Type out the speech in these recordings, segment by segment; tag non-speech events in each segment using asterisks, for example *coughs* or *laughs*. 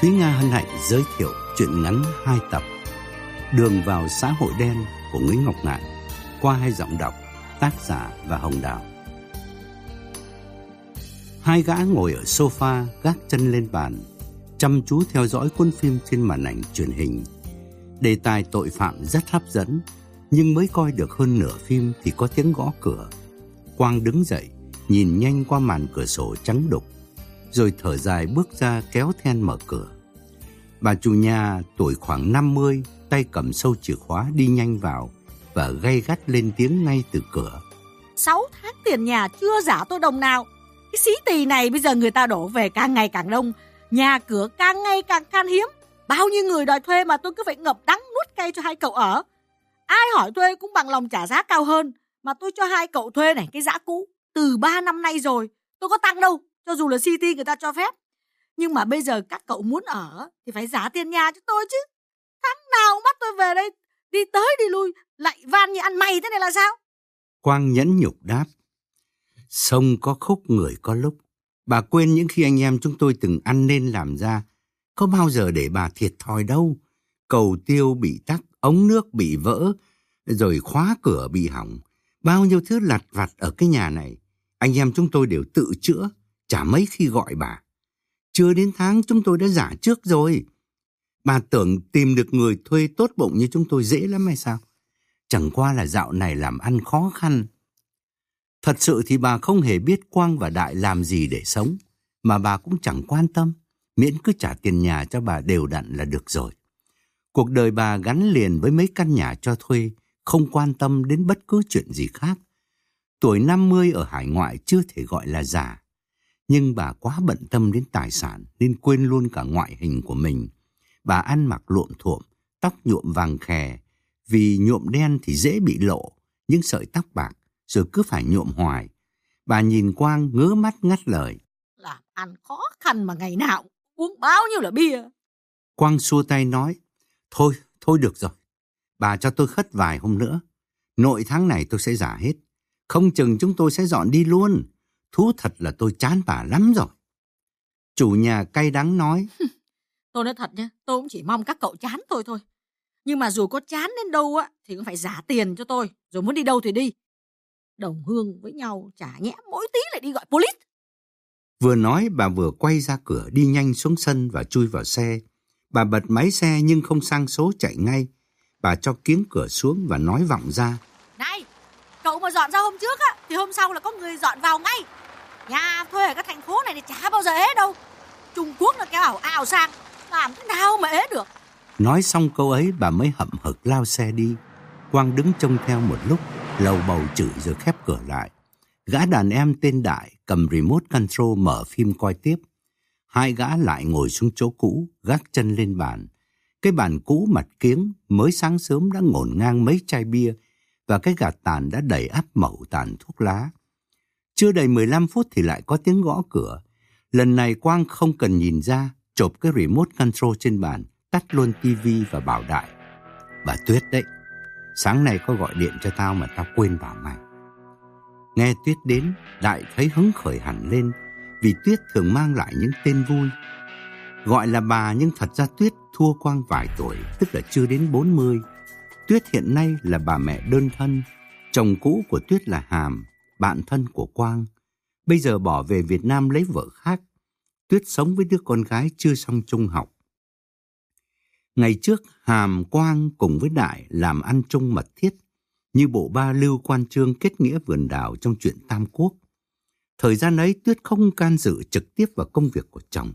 Thúy Nga hân hạnh giới thiệu truyện ngắn hai tập, Đường vào xã hội đen của Nguyễn Ngọc Ngạn, qua hai giọng đọc, tác giả và Hồng Đào. Hai gã ngồi ở sofa gác chân lên bàn, chăm chú theo dõi cuốn phim trên màn ảnh truyền hình. Đề tài tội phạm rất hấp dẫn, nhưng mới coi được hơn nửa phim thì có tiếng gõ cửa. Quang đứng dậy, nhìn nhanh qua màn cửa sổ trắng đục rồi thở dài bước ra kéo then mở cửa. Bà chủ nhà tuổi khoảng 50, tay cầm sâu chìa khóa đi nhanh vào và gay gắt lên tiếng ngay từ cửa. Sáu tháng tiền nhà chưa giả tôi đồng nào. Cái xí tì này bây giờ người ta đổ về càng ngày càng đông, nhà cửa càng ngày càng khan hiếm. Bao nhiêu người đòi thuê mà tôi cứ phải ngập đắng nuốt cay cho hai cậu ở. Ai hỏi thuê cũng bằng lòng trả giá cao hơn, mà tôi cho hai cậu thuê này cái giá cũ. Từ 3 năm nay rồi, tôi có tăng đâu, cho dù là City người ta cho phép. Nhưng mà bây giờ các cậu muốn ở thì phải giá tiền nhà cho tôi chứ. Tháng nào bắt tôi về đây đi tới đi lui lại van như ăn mày thế này là sao? Quang nhẫn nhục đáp. Sông có khúc người có lúc. Bà quên những khi anh em chúng tôi từng ăn nên làm ra. Có bao giờ để bà thiệt thòi đâu. Cầu tiêu bị tắc, ống nước bị vỡ, rồi khóa cửa bị hỏng. Bao nhiêu thứ lặt vặt ở cái nhà này. Anh em chúng tôi đều tự chữa, chả mấy khi gọi bà. Chưa đến tháng chúng tôi đã giả trước rồi. Bà tưởng tìm được người thuê tốt bụng như chúng tôi dễ lắm hay sao? Chẳng qua là dạo này làm ăn khó khăn. Thật sự thì bà không hề biết Quang và Đại làm gì để sống, mà bà cũng chẳng quan tâm, miễn cứ trả tiền nhà cho bà đều đặn là được rồi. Cuộc đời bà gắn liền với mấy căn nhà cho thuê, không quan tâm đến bất cứ chuyện gì khác. Tuổi 50 ở hải ngoại chưa thể gọi là già, nhưng bà quá bận tâm đến tài sản nên quên luôn cả ngoại hình của mình. Bà ăn mặc lộn thuộm, tóc nhuộm vàng khè, vì nhuộm đen thì dễ bị lộ, những sợi tóc bạc rồi cứ phải nhuộm hoài. Bà nhìn Quang ngớ mắt ngắt lời. Làm ăn khó khăn mà ngày nào uống bao nhiêu là bia. Quang xua tay nói, thôi, thôi được rồi. Bà cho tôi khất vài hôm nữa. Nội tháng này tôi sẽ giả hết. Không chừng chúng tôi sẽ dọn đi luôn. Thú thật là tôi chán bà lắm rồi. Chủ nhà cay đắng nói. *laughs* tôi nói thật nhé, tôi cũng chỉ mong các cậu chán tôi thôi. Nhưng mà dù có chán đến đâu á, thì cũng phải giả tiền cho tôi. Rồi muốn đi đâu thì đi. Đồng hương với nhau chả nhẽ mỗi tí lại đi gọi police. Vừa nói bà vừa quay ra cửa đi nhanh xuống sân và chui vào xe. Bà bật máy xe nhưng không sang số chạy ngay. Bà cho kiếng cửa xuống và nói vọng ra. Này, cậu mà dọn ra hôm trước á, thì hôm sau là có người dọn vào ngay. Nhà thuê ở các thành phố này thì chả bao giờ ế đâu. Trung Quốc là kéo ảo ảo sang, làm thế nào mà ế được. Nói xong câu ấy bà mới hậm hực lao xe đi. Quang đứng trông theo một lúc, lầu bầu chửi rồi khép cửa lại. Gã đàn em tên Đại cầm remote control mở phim coi tiếp. Hai gã lại ngồi xuống chỗ cũ, gác chân lên bàn. Cái bàn cũ mặt kiếng mới sáng sớm đã ngổn ngang mấy chai bia và cái gạt tàn đã đầy áp mẩu tàn thuốc lá. Chưa đầy 15 phút thì lại có tiếng gõ cửa. Lần này Quang không cần nhìn ra, chộp cái remote control trên bàn, tắt luôn tivi và bảo Đại. Bà Tuyết đấy, sáng nay có gọi điện cho tao mà tao quên bảo mày. Nghe Tuyết đến, Đại thấy hứng khởi hẳn lên vì Tuyết thường mang lại những tên vui. Gọi là bà nhưng thật ra Tuyết thua Quang vài tuổi, tức là chưa đến 40. Tuyết hiện nay là bà mẹ đơn thân, chồng cũ của Tuyết là Hàm, bạn thân của Quang. Bây giờ bỏ về Việt Nam lấy vợ khác. Tuyết sống với đứa con gái chưa xong trung học. Ngày trước, Hàm Quang cùng với Đại làm ăn chung mật thiết, như bộ ba lưu quan trương kết nghĩa vườn đào trong chuyện Tam Quốc. Thời gian ấy Tuyết không can dự trực tiếp vào công việc của chồng.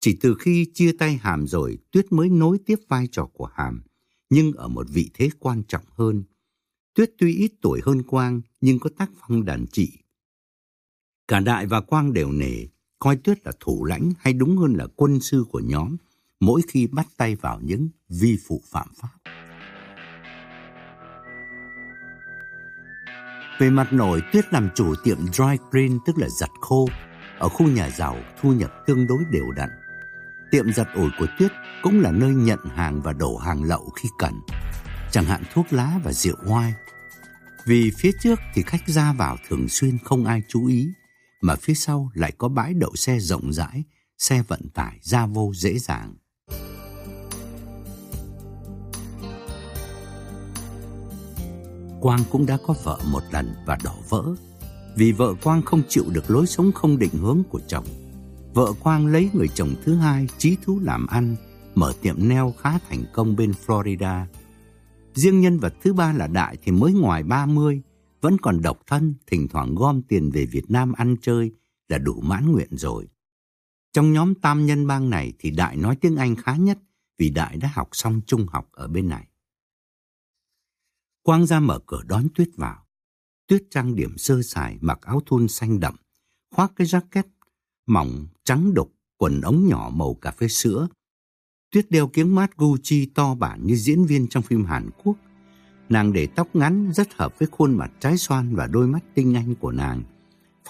Chỉ từ khi chia tay Hàm rồi, Tuyết mới nối tiếp vai trò của Hàm, nhưng ở một vị thế quan trọng hơn. Tuyết tuy ít tuổi hơn Quang, nhưng có tác phong đàn trị. Cả Đại và Quang đều nể, coi Tuyết là thủ lãnh hay đúng hơn là quân sư của nhóm, mỗi khi bắt tay vào những vi phụ phạm pháp. Về mặt nổi, Tuyết làm chủ tiệm dry clean tức là giặt khô, ở khu nhà giàu thu nhập tương đối đều đặn. Tiệm giặt ủi của Tuyết cũng là nơi nhận hàng và đổ hàng lậu khi cần, chẳng hạn thuốc lá và rượu oai vì phía trước thì khách ra vào thường xuyên không ai chú ý, mà phía sau lại có bãi đậu xe rộng rãi xe vận tải ra vô dễ dàng. Quang cũng đã có vợ một lần và đổ vỡ vì vợ Quang không chịu được lối sống không định hướng của chồng. Vợ Quang lấy người chồng thứ hai trí thú làm ăn, mở tiệm neo khá thành công bên Florida. Riêng nhân vật thứ ba là Đại thì mới ngoài 30, vẫn còn độc thân, thỉnh thoảng gom tiền về Việt Nam ăn chơi là đủ mãn nguyện rồi. Trong nhóm tam nhân bang này thì Đại nói tiếng Anh khá nhất vì Đại đã học xong trung học ở bên này. Quang ra mở cửa đón Tuyết vào. Tuyết trang điểm sơ sài mặc áo thun xanh đậm, khoác cái jacket mỏng trắng đục, quần ống nhỏ màu cà phê sữa. Tuyết đeo kiếng mát Gucci to bản như diễn viên trong phim Hàn Quốc. Nàng để tóc ngắn rất hợp với khuôn mặt trái xoan và đôi mắt tinh anh của nàng.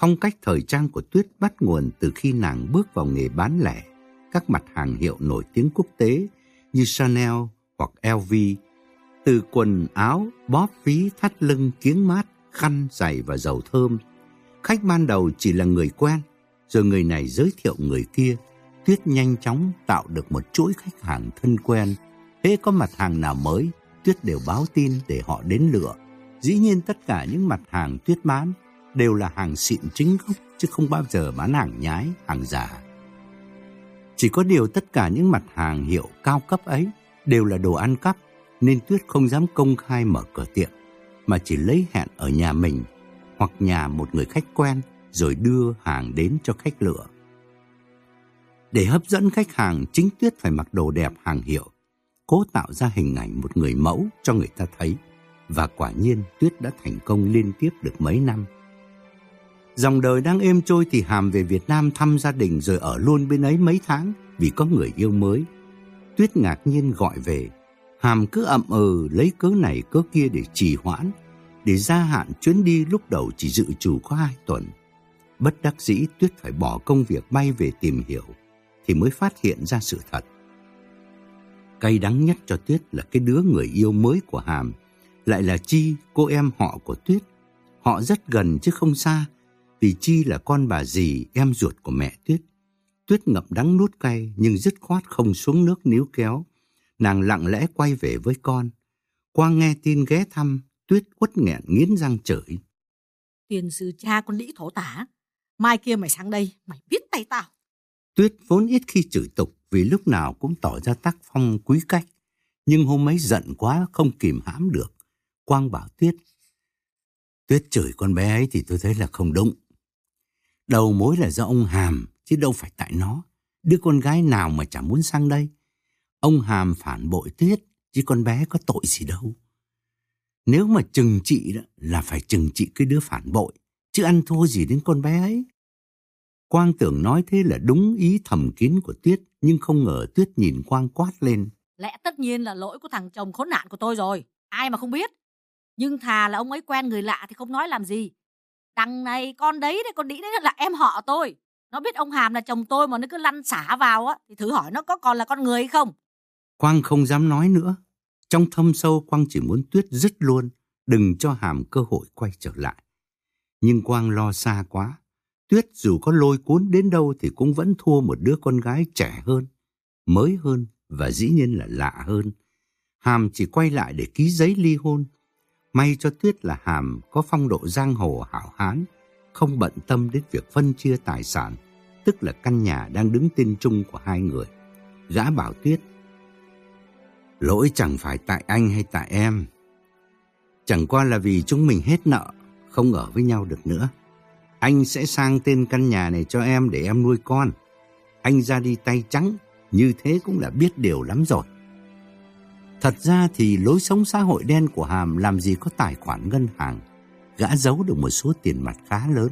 Phong cách thời trang của Tuyết bắt nguồn từ khi nàng bước vào nghề bán lẻ các mặt hàng hiệu nổi tiếng quốc tế như Chanel hoặc LV. Từ quần áo, bóp phí, thắt lưng, kiếng mát, khăn, giày và dầu thơm. Khách ban đầu chỉ là người quen, rồi người này giới thiệu người kia. Tuyết nhanh chóng tạo được một chuỗi khách hàng thân quen. Hễ có mặt hàng nào mới, Tuyết đều báo tin để họ đến lựa. Dĩ nhiên tất cả những mặt hàng Tuyết bán đều là hàng xịn chính gốc, chứ không bao giờ bán hàng nhái, hàng giả. Chỉ có điều tất cả những mặt hàng hiệu cao cấp ấy đều là đồ ăn cắp, nên Tuyết không dám công khai mở cửa tiệm, mà chỉ lấy hẹn ở nhà mình hoặc nhà một người khách quen rồi đưa hàng đến cho khách lựa. Để hấp dẫn khách hàng, chính Tuyết phải mặc đồ đẹp hàng hiệu, cố tạo ra hình ảnh một người mẫu cho người ta thấy. Và quả nhiên Tuyết đã thành công liên tiếp được mấy năm. Dòng đời đang êm trôi thì Hàm về Việt Nam thăm gia đình rồi ở luôn bên ấy mấy tháng vì có người yêu mới. Tuyết ngạc nhiên gọi về. Hàm cứ ậm ừ lấy cớ này cớ kia để trì hoãn, để gia hạn chuyến đi lúc đầu chỉ dự trù có hai tuần. Bất đắc dĩ Tuyết phải bỏ công việc bay về tìm hiểu thì mới phát hiện ra sự thật. Cay đắng nhất cho Tuyết là cái đứa người yêu mới của Hàm lại là Chi, cô em họ của Tuyết. Họ rất gần chứ không xa vì Chi là con bà dì em ruột của mẹ Tuyết. Tuyết ngậm đắng nuốt cay nhưng dứt khoát không xuống nước níu kéo. Nàng lặng lẽ quay về với con. Quang nghe tin ghé thăm, Tuyết quất nghẹn nghiến răng chửi. Tiền sư cha con đĩ thổ tả, mai kia mày sang đây, mày biết tay tao. Tuyết vốn ít khi chửi tục vì lúc nào cũng tỏ ra tác phong quý cách. Nhưng hôm ấy giận quá không kìm hãm được. Quang bảo Tuyết. Tuyết chửi con bé ấy thì tôi thấy là không đúng. Đầu mối là do ông Hàm, chứ đâu phải tại nó. Đứa con gái nào mà chẳng muốn sang đây. Ông Hàm phản bội Tuyết, chứ con bé có tội gì đâu. Nếu mà chừng trị đó, là phải chừng trị cái đứa phản bội, chứ ăn thua gì đến con bé ấy. Quang tưởng nói thế là đúng ý thầm kín của Tuyết, nhưng không ngờ Tuyết nhìn Quang quát lên. Lẽ tất nhiên là lỗi của thằng chồng khốn nạn của tôi rồi, ai mà không biết. Nhưng thà là ông ấy quen người lạ thì không nói làm gì. Đằng này con đấy đấy, con đĩ đấy là em họ tôi. Nó biết ông Hàm là chồng tôi mà nó cứ lăn xả vào á, thì thử hỏi nó có còn là con người hay không. Quang không dám nói nữa. Trong thâm sâu Quang chỉ muốn Tuyết dứt luôn, đừng cho Hàm cơ hội quay trở lại. Nhưng Quang lo xa quá. Tuyết dù có lôi cuốn đến đâu thì cũng vẫn thua một đứa con gái trẻ hơn, mới hơn và dĩ nhiên là lạ hơn. Hàm chỉ quay lại để ký giấy ly hôn. May cho Tuyết là Hàm có phong độ giang hồ hảo hán, không bận tâm đến việc phân chia tài sản, tức là căn nhà đang đứng tên chung của hai người. Gã bảo Tuyết, lỗi chẳng phải tại anh hay tại em. Chẳng qua là vì chúng mình hết nợ, không ở với nhau được nữa. Anh sẽ sang tên căn nhà này cho em để em nuôi con. Anh ra đi tay trắng, như thế cũng là biết điều lắm rồi. Thật ra thì lối sống xã hội đen của Hàm làm gì có tài khoản ngân hàng. Gã giấu được một số tiền mặt khá lớn,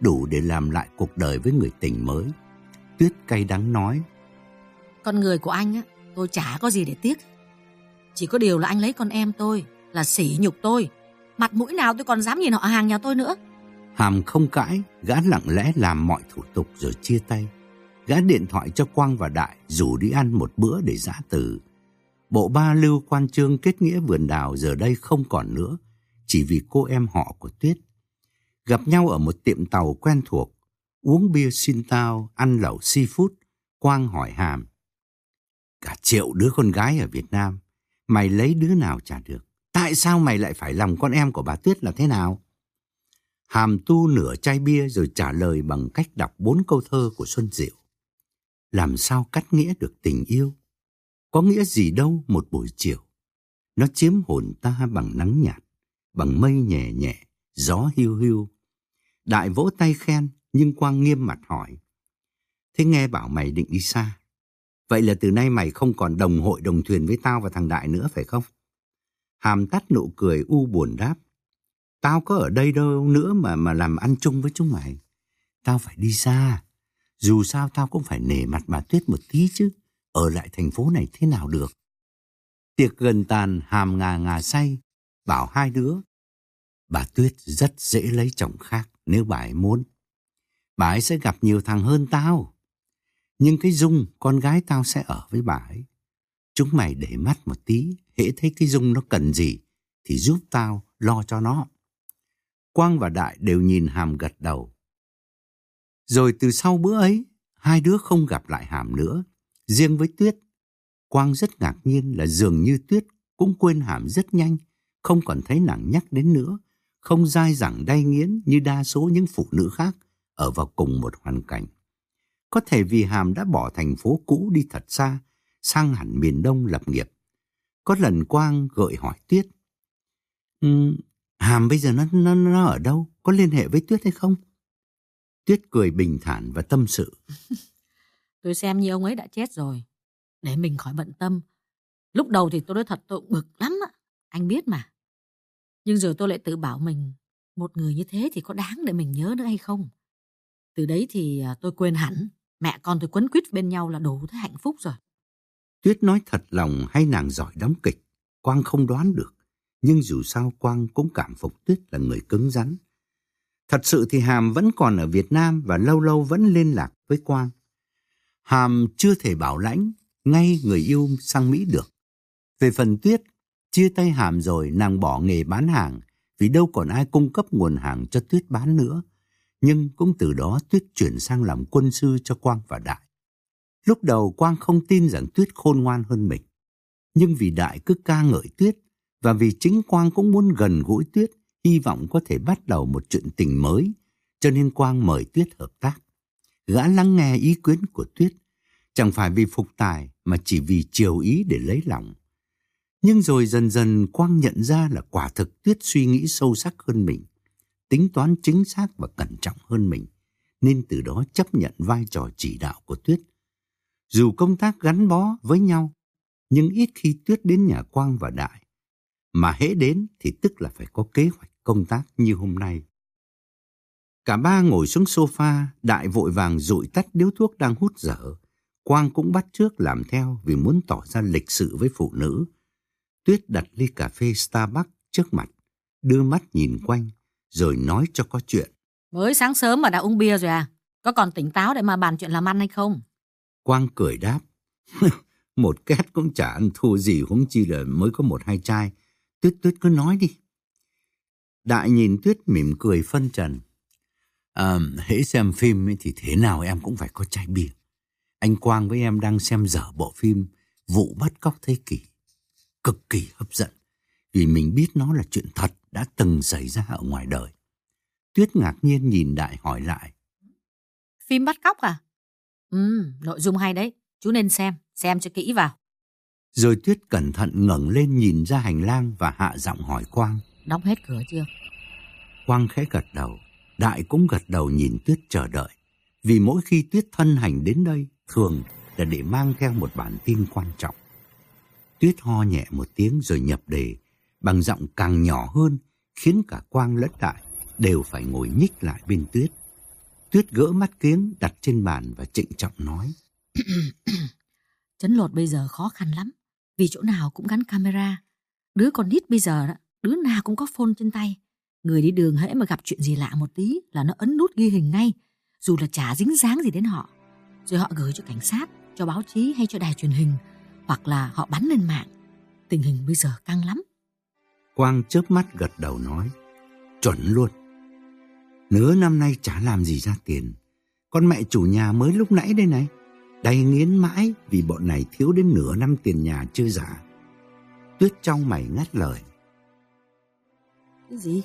đủ để làm lại cuộc đời với người tình mới. Tuyết cay đắng nói. Con người của anh á, tôi chả có gì để tiếc. Chỉ có điều là anh lấy con em tôi, là sỉ nhục tôi. Mặt mũi nào tôi còn dám nhìn họ hàng nhà tôi nữa. Hàm không cãi, gã lặng lẽ làm mọi thủ tục rồi chia tay. Gã điện thoại cho Quang và Đại rủ đi ăn một bữa để giã từ. Bộ ba lưu quan trương kết nghĩa vườn đào giờ đây không còn nữa, chỉ vì cô em họ của Tuyết. Gặp nhau ở một tiệm tàu quen thuộc, uống bia xin tao, ăn lẩu seafood, Quang hỏi Hàm. Cả triệu đứa con gái ở Việt Nam, mày lấy đứa nào trả được? Tại sao mày lại phải lòng con em của bà Tuyết là thế nào? Hàm tu nửa chai bia rồi trả lời bằng cách đọc bốn câu thơ của Xuân Diệu. Làm sao cắt nghĩa được tình yêu? Có nghĩa gì đâu một buổi chiều. Nó chiếm hồn ta bằng nắng nhạt, bằng mây nhẹ nhẹ, gió hiu hiu. Đại vỗ tay khen, nhưng Quang nghiêm mặt hỏi. Thế nghe bảo mày định đi xa. Vậy là từ nay mày không còn đồng hội đồng thuyền với tao và thằng Đại nữa phải không? Hàm tắt nụ cười u buồn đáp. Tao có ở đây đâu nữa mà mà làm ăn chung với chúng mày. Tao phải đi xa. Dù sao tao cũng phải nể mặt bà Tuyết một tí chứ. Ở lại thành phố này thế nào được. Tiệc gần tàn hàm ngà ngà say. Bảo hai đứa. Bà Tuyết rất dễ lấy chồng khác nếu bà ấy muốn. Bà ấy sẽ gặp nhiều thằng hơn tao. Nhưng cái Dung, con gái tao sẽ ở với bà ấy. Chúng mày để mắt một tí, hễ thấy cái Dung nó cần gì, thì giúp tao lo cho nó. Quang và Đại đều nhìn Hàm gật đầu. Rồi từ sau bữa ấy, hai đứa không gặp lại Hàm nữa. Riêng với Tuyết, Quang rất ngạc nhiên là dường như Tuyết cũng quên Hàm rất nhanh, không còn thấy nàng nhắc đến nữa, không dai dẳng đay nghiến như đa số những phụ nữ khác ở vào cùng một hoàn cảnh. Có thể vì Hàm đã bỏ thành phố cũ đi thật xa, sang hẳn miền Đông lập nghiệp. Có lần Quang gợi hỏi Tuyết. Um, Hàm bây giờ nó, nó, nó ở đâu? Có liên hệ với Tuyết hay không? Tuyết cười bình thản và tâm sự. *laughs* tôi xem như ông ấy đã chết rồi. Để mình khỏi bận tâm. Lúc đầu thì tôi nói thật tôi bực lắm á. Anh biết mà. Nhưng giờ tôi lại tự bảo mình một người như thế thì có đáng để mình nhớ nữa hay không? Từ đấy thì à, tôi quên hẳn. Mẹ con tôi quấn quýt bên nhau là đủ thấy hạnh phúc rồi. Tuyết nói thật lòng hay nàng giỏi đóng kịch. Quang không đoán được. Nhưng dù sao Quang cũng cảm phục Tuyết là người cứng rắn. Thật sự thì Hàm vẫn còn ở Việt Nam và lâu lâu vẫn liên lạc với Quang. Hàm chưa thể bảo lãnh ngay người yêu sang Mỹ được. Về phần Tuyết, chia tay Hàm rồi nàng bỏ nghề bán hàng vì đâu còn ai cung cấp nguồn hàng cho Tuyết bán nữa. Nhưng cũng từ đó Tuyết chuyển sang làm quân sư cho Quang và Đại. Lúc đầu Quang không tin rằng Tuyết khôn ngoan hơn mình. Nhưng vì Đại cứ ca ngợi Tuyết và vì chính Quang cũng muốn gần gũi Tuyết, hy vọng có thể bắt đầu một chuyện tình mới, cho nên Quang mời Tuyết hợp tác. Gã lắng nghe ý kiến của Tuyết, chẳng phải vì phục tài mà chỉ vì chiều ý để lấy lòng. Nhưng rồi dần dần Quang nhận ra là quả thực Tuyết suy nghĩ sâu sắc hơn mình, tính toán chính xác và cẩn trọng hơn mình, nên từ đó chấp nhận vai trò chỉ đạo của Tuyết. Dù công tác gắn bó với nhau, nhưng ít khi Tuyết đến nhà Quang và Đại, mà hễ đến thì tức là phải có kế hoạch công tác như hôm nay. Cả ba ngồi xuống sofa, Đại vội vàng rụi tắt điếu thuốc đang hút dở. Quang cũng bắt trước làm theo vì muốn tỏ ra lịch sự với phụ nữ. Tuyết đặt ly cà phê Starbucks trước mặt, đưa mắt nhìn quanh, rồi nói cho có chuyện. Mới sáng sớm mà đã uống bia rồi à? Có còn tỉnh táo để mà bàn chuyện làm ăn hay không? Quang cười đáp. *laughs* một két cũng chả ăn thua gì huống chi là mới có một hai chai. Tuyết Tuyết cứ nói đi. Đại nhìn Tuyết mỉm cười phân trần. À, hễ xem phim thì thế nào em cũng phải có chai bia. Anh Quang với em đang xem dở bộ phim Vụ bắt cóc thế kỷ. Cực kỳ hấp dẫn. Vì mình biết nó là chuyện thật đã từng xảy ra ở ngoài đời. Tuyết ngạc nhiên nhìn Đại hỏi lại. Phim bắt cóc à? Ừ, nội dung hay đấy. Chú nên xem, xem cho kỹ vào. Rồi Tuyết cẩn thận ngẩng lên nhìn ra hành lang và hạ giọng hỏi Quang. Đóng hết cửa chưa? Quang khẽ gật đầu. Đại cũng gật đầu nhìn Tuyết chờ đợi. Vì mỗi khi Tuyết thân hành đến đây, thường là để mang theo một bản tin quan trọng. Tuyết ho nhẹ một tiếng rồi nhập đề, bằng giọng càng nhỏ hơn, khiến cả Quang lẫn Đại đều phải ngồi nhích lại bên Tuyết. Tuyết gỡ mắt kiếng đặt trên bàn và trịnh trọng nói. *coughs* Chấn lột bây giờ khó khăn lắm, vì chỗ nào cũng gắn camera. Đứa con nít bây giờ, đứa nào cũng có phone trên tay. Người đi đường hễ mà gặp chuyện gì lạ một tí là nó ấn nút ghi hình ngay, dù là chả dính dáng gì đến họ. Rồi họ gửi cho cảnh sát, cho báo chí hay cho đài truyền hình, hoặc là họ bắn lên mạng. Tình hình bây giờ căng lắm. Quang chớp mắt gật đầu nói, chuẩn luôn. Nửa năm nay chả làm gì ra tiền. Con mẹ chủ nhà mới lúc nãy đây này. Đay nghiến mãi vì bọn này thiếu đến nửa năm tiền nhà chưa trả. Tuyết trong mày ngắt lời. Cái gì?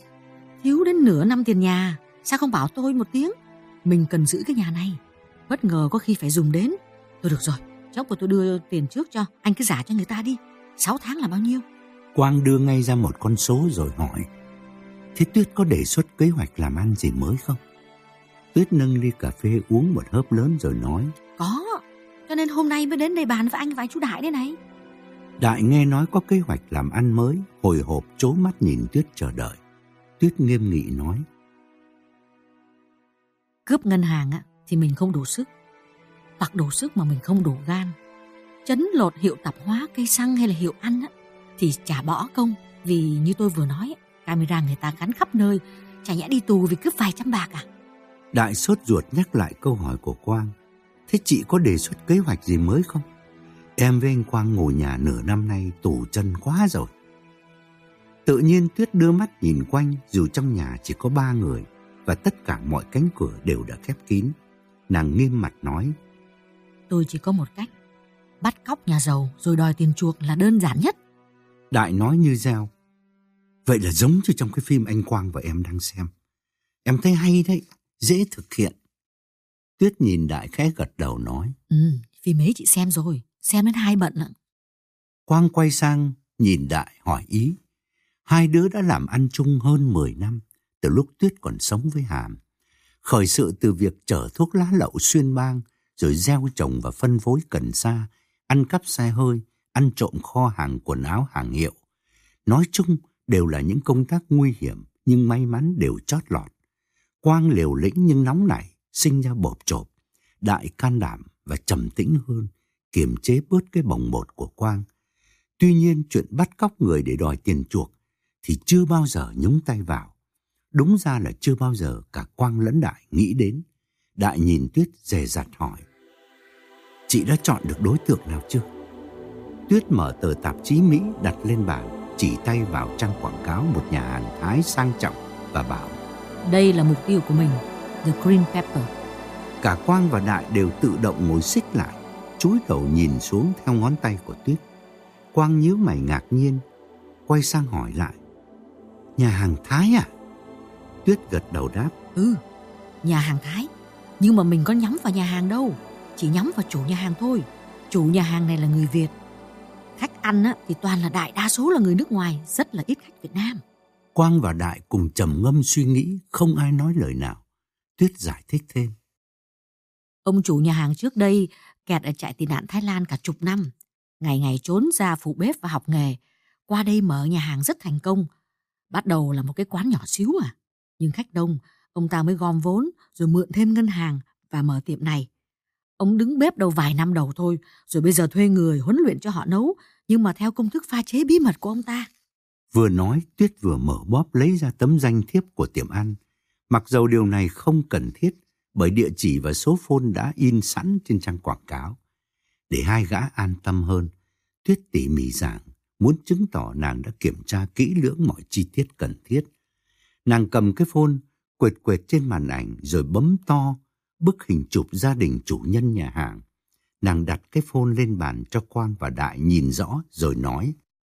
Thiếu đến nửa năm tiền nhà, sao không bảo tôi một tiếng? Mình cần giữ cái nhà này. Bất ngờ có khi phải dùng đến. Thôi được rồi, chốc của tôi đưa tiền trước cho, anh cứ trả cho người ta đi. 6 tháng là bao nhiêu? Quang đưa ngay ra một con số rồi hỏi. Thế Tuyết có đề xuất kế hoạch làm ăn gì mới không? Tuyết nâng ly cà phê uống một hớp lớn rồi nói. Có, cho nên hôm nay mới đến đây bàn với anh và anh chú Đại đây này. Đại nghe nói có kế hoạch làm ăn mới, hồi hộp chố mắt nhìn Tuyết chờ đợi. Tuyết nghiêm nghị nói. Cướp ngân hàng á, thì mình không đủ sức. Hoặc đủ sức mà mình không đủ gan. Chấn lột hiệu tạp hóa cây xăng hay là hiệu ăn á, thì chả bỏ công. Vì như tôi vừa nói, camera người ta gắn khắp nơi. Chả nhẽ đi tù vì cướp vài trăm bạc à? Đại sốt ruột nhắc lại câu hỏi của Quang. Thế chị có đề xuất kế hoạch gì mới không? Em với anh Quang ngồi nhà nửa năm nay tủ chân quá rồi. Tự nhiên Tuyết đưa mắt nhìn quanh dù trong nhà chỉ có ba người và tất cả mọi cánh cửa đều đã khép kín. Nàng nghiêm mặt nói. Tôi chỉ có một cách. Bắt cóc nhà giàu rồi đòi tiền chuộc là đơn giản nhất. Đại nói như dao. Vậy là giống như trong cái phim anh Quang và em đang xem. Em thấy hay đấy, dễ thực hiện. Tuyết nhìn Đại khẽ gật đầu nói. Ừ, phim ấy chị xem rồi, xem đến hai bận ạ. Quang quay sang, nhìn Đại hỏi ý. Hai đứa đã làm ăn chung hơn 10 năm, từ lúc Tuyết còn sống với Hàm. Khởi sự từ việc chở thuốc lá lậu xuyên bang, rồi gieo trồng và phân phối cần sa, ăn cắp xe hơi, ăn trộm kho hàng quần áo hàng hiệu. Nói chung đều là những công tác nguy hiểm, nhưng may mắn đều chót lọt. Quang liều lĩnh nhưng nóng nảy, sinh ra bộp chộp. Đại can đảm và trầm tĩnh hơn, kiềm chế bớt cái bồng bột của Quang. Tuy nhiên chuyện bắt cóc người để đòi tiền chuộc thì chưa bao giờ nhúng tay vào. Đúng ra là chưa bao giờ cả Quang lẫn Đại nghĩ đến. Đại nhìn Tuyết dè dặt hỏi. Chị đã chọn được đối tượng nào chưa? Tuyết mở tờ tạp chí Mỹ đặt lên bàn, chỉ tay vào trang quảng cáo một nhà hàng Thái sang trọng và bảo đây là mục tiêu của mình, The Green Pepper. Cả Quang và Đại đều tự động ngồi xích lại, chúi đầu nhìn xuống theo ngón tay của Tuyết. Quang nhíu mày ngạc nhiên, quay sang hỏi lại. Nhà hàng Thái à? Tuyết gật đầu đáp. Ừ, nhà hàng Thái. Nhưng mà mình có nhắm vào nhà hàng đâu, chỉ nhắm vào chủ nhà hàng thôi. Chủ nhà hàng này là người Việt. Khách ăn á, thì toàn là đại đa số là người nước ngoài, rất là ít khách Việt Nam. Quang và Đại cùng trầm ngâm suy nghĩ, không ai nói lời nào. Tuyết giải thích thêm. Ông chủ nhà hàng trước đây kẹt ở trại tị nạn Thái Lan cả chục năm. Ngày ngày trốn ra phụ bếp và học nghề. Qua đây mở nhà hàng rất thành công. Bắt đầu là một cái quán nhỏ xíu à. Nhưng khách đông, ông ta mới gom vốn rồi mượn thêm ngân hàng và mở tiệm này. Ông đứng bếp đầu vài năm đầu thôi, rồi bây giờ thuê người huấn luyện cho họ nấu, nhưng mà theo công thức pha chế bí mật của ông ta. Vừa nói, Tuyết vừa mở bóp lấy ra tấm danh thiếp của tiệm ăn. Mặc dầu điều này không cần thiết, bởi địa chỉ và số phone đã in sẵn trên trang quảng cáo. Để hai gã an tâm hơn, Tuyết tỉ mỉ giảng, muốn chứng tỏ nàng đã kiểm tra kỹ lưỡng mọi chi tiết cần thiết. Nàng cầm cái phone, quệt quệt trên màn ảnh rồi bấm to bức hình chụp gia đình chủ nhân nhà hàng. Nàng đặt cái phone lên bàn cho Quang và Đại nhìn rõ rồi nói.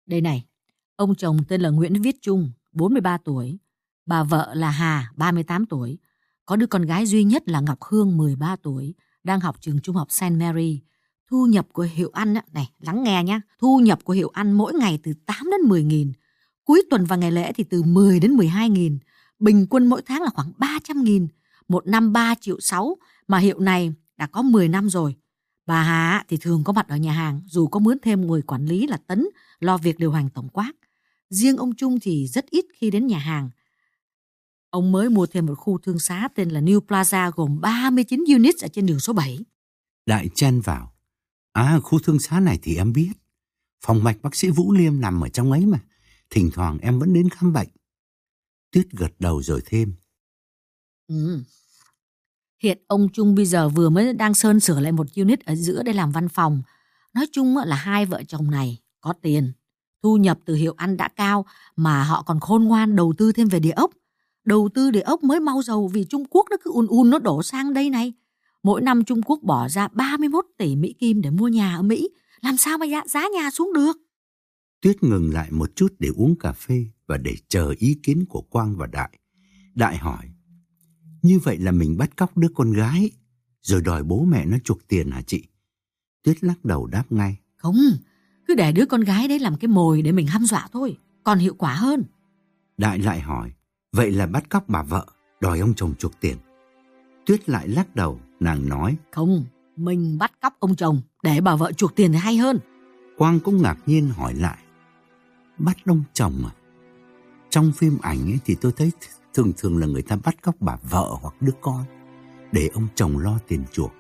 Đây này, ông chồng tên là Nguyễn Viết Trung, 43 tuổi. Bà vợ là Hà, 38 tuổi. Có đứa con gái duy nhất là Ngọc Hương, 13 tuổi, đang học trường trung học St. Mary. Thu nhập của Hiệu Ăn, này, lắng nghe nhé, thu nhập của Hiệu Ăn mỗi ngày từ 8 đến 10 nghìn. Cuối tuần và ngày lễ thì từ 10 đến 12 nghìn. Bình quân mỗi tháng là khoảng 300 nghìn một năm 3 triệu 6 mà hiệu này đã có 10 năm rồi. Bà Hà thì thường có mặt ở nhà hàng dù có mướn thêm người quản lý là Tấn lo việc điều hành tổng quát. Riêng ông Trung thì rất ít khi đến nhà hàng. Ông mới mua thêm một khu thương xá tên là New Plaza gồm 39 units ở trên đường số 7. Đại chen vào. À, khu thương xá này thì em biết. Phòng mạch bác sĩ Vũ Liêm nằm ở trong ấy mà. Thỉnh thoảng em vẫn đến khám bệnh. Tuyết gật đầu rồi thêm. Ừ. Hiện ông Trung bây giờ vừa mới đang sơn sửa lại một unit ở giữa để làm văn phòng. Nói chung là hai vợ chồng này có tiền. Thu nhập từ hiệu ăn đã cao mà họ còn khôn ngoan đầu tư thêm về địa ốc. Đầu tư địa ốc mới mau giàu vì Trung Quốc nó cứ un un nó đổ sang đây này. Mỗi năm Trung Quốc bỏ ra 31 tỷ Mỹ Kim để mua nhà ở Mỹ. Làm sao mà giá nhà xuống được? Tuyết ngừng lại một chút để uống cà phê và để chờ ý kiến của Quang và Đại. Đại hỏi, như vậy là mình bắt cóc đứa con gái, rồi đòi bố mẹ nó chuộc tiền hả chị? Tuyết lắc đầu đáp ngay. Không, cứ để đứa con gái đấy làm cái mồi để mình hăm dọa thôi, còn hiệu quả hơn. Đại lại hỏi, vậy là bắt cóc bà vợ, đòi ông chồng chuộc tiền. Tuyết lại lắc đầu, nàng nói. Không, mình bắt cóc ông chồng để bà vợ chuộc tiền thì hay hơn. Quang cũng ngạc nhiên hỏi lại. Bắt ông chồng à? Trong phim ảnh ấy thì tôi thấy thường thường là người ta bắt cóc bà vợ hoặc đứa con để ông chồng lo tiền chuộc.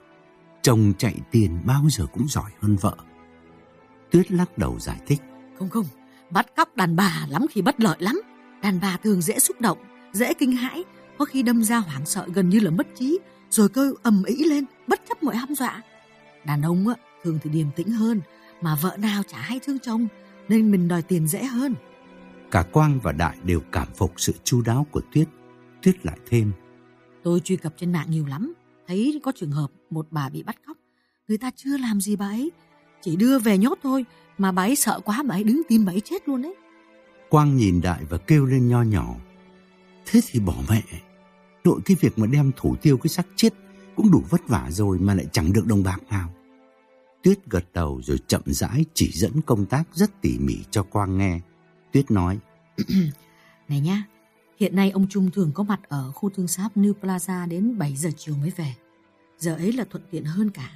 Chồng chạy tiền bao giờ cũng giỏi hơn vợ. Tuyết lắc đầu giải thích. Không không, bắt cóc đàn bà lắm khi bất lợi lắm. Đàn bà thường dễ xúc động, dễ kinh hãi, có khi đâm ra hoảng sợ gần như là mất trí, rồi kêu ầm ĩ lên, bất chấp mọi hăm dọa. Đàn ông á, thường thì điềm tĩnh hơn, mà vợ nào chả hay thương chồng, nên mình đòi tiền dễ hơn. Cả Quang và Đại đều cảm phục sự chu đáo của Tuyết. Tuyết lại thêm. Tôi truy cập trên mạng nhiều lắm, thấy có trường hợp một bà bị bắt cóc. Người ta chưa làm gì bà ấy, chỉ đưa về nhốt thôi, mà bà ấy sợ quá bà ấy đứng tim bà ấy chết luôn đấy. Quang nhìn Đại và kêu lên nho nhỏ. Thế thì bỏ mẹ. Nội cái việc mà đem thủ tiêu cái xác chết cũng đủ vất vả rồi mà lại chẳng được đồng bạc nào. Tuyết gật đầu rồi chậm rãi chỉ dẫn công tác rất tỉ mỉ cho Quang nghe. Tuyết nói. *clears throat* Này nhá, hiện nay ông Trung thường có mặt ở khu thương xáp New Plaza đến 7 giờ chiều mới về. Giờ ấy là thuận tiện hơn cả.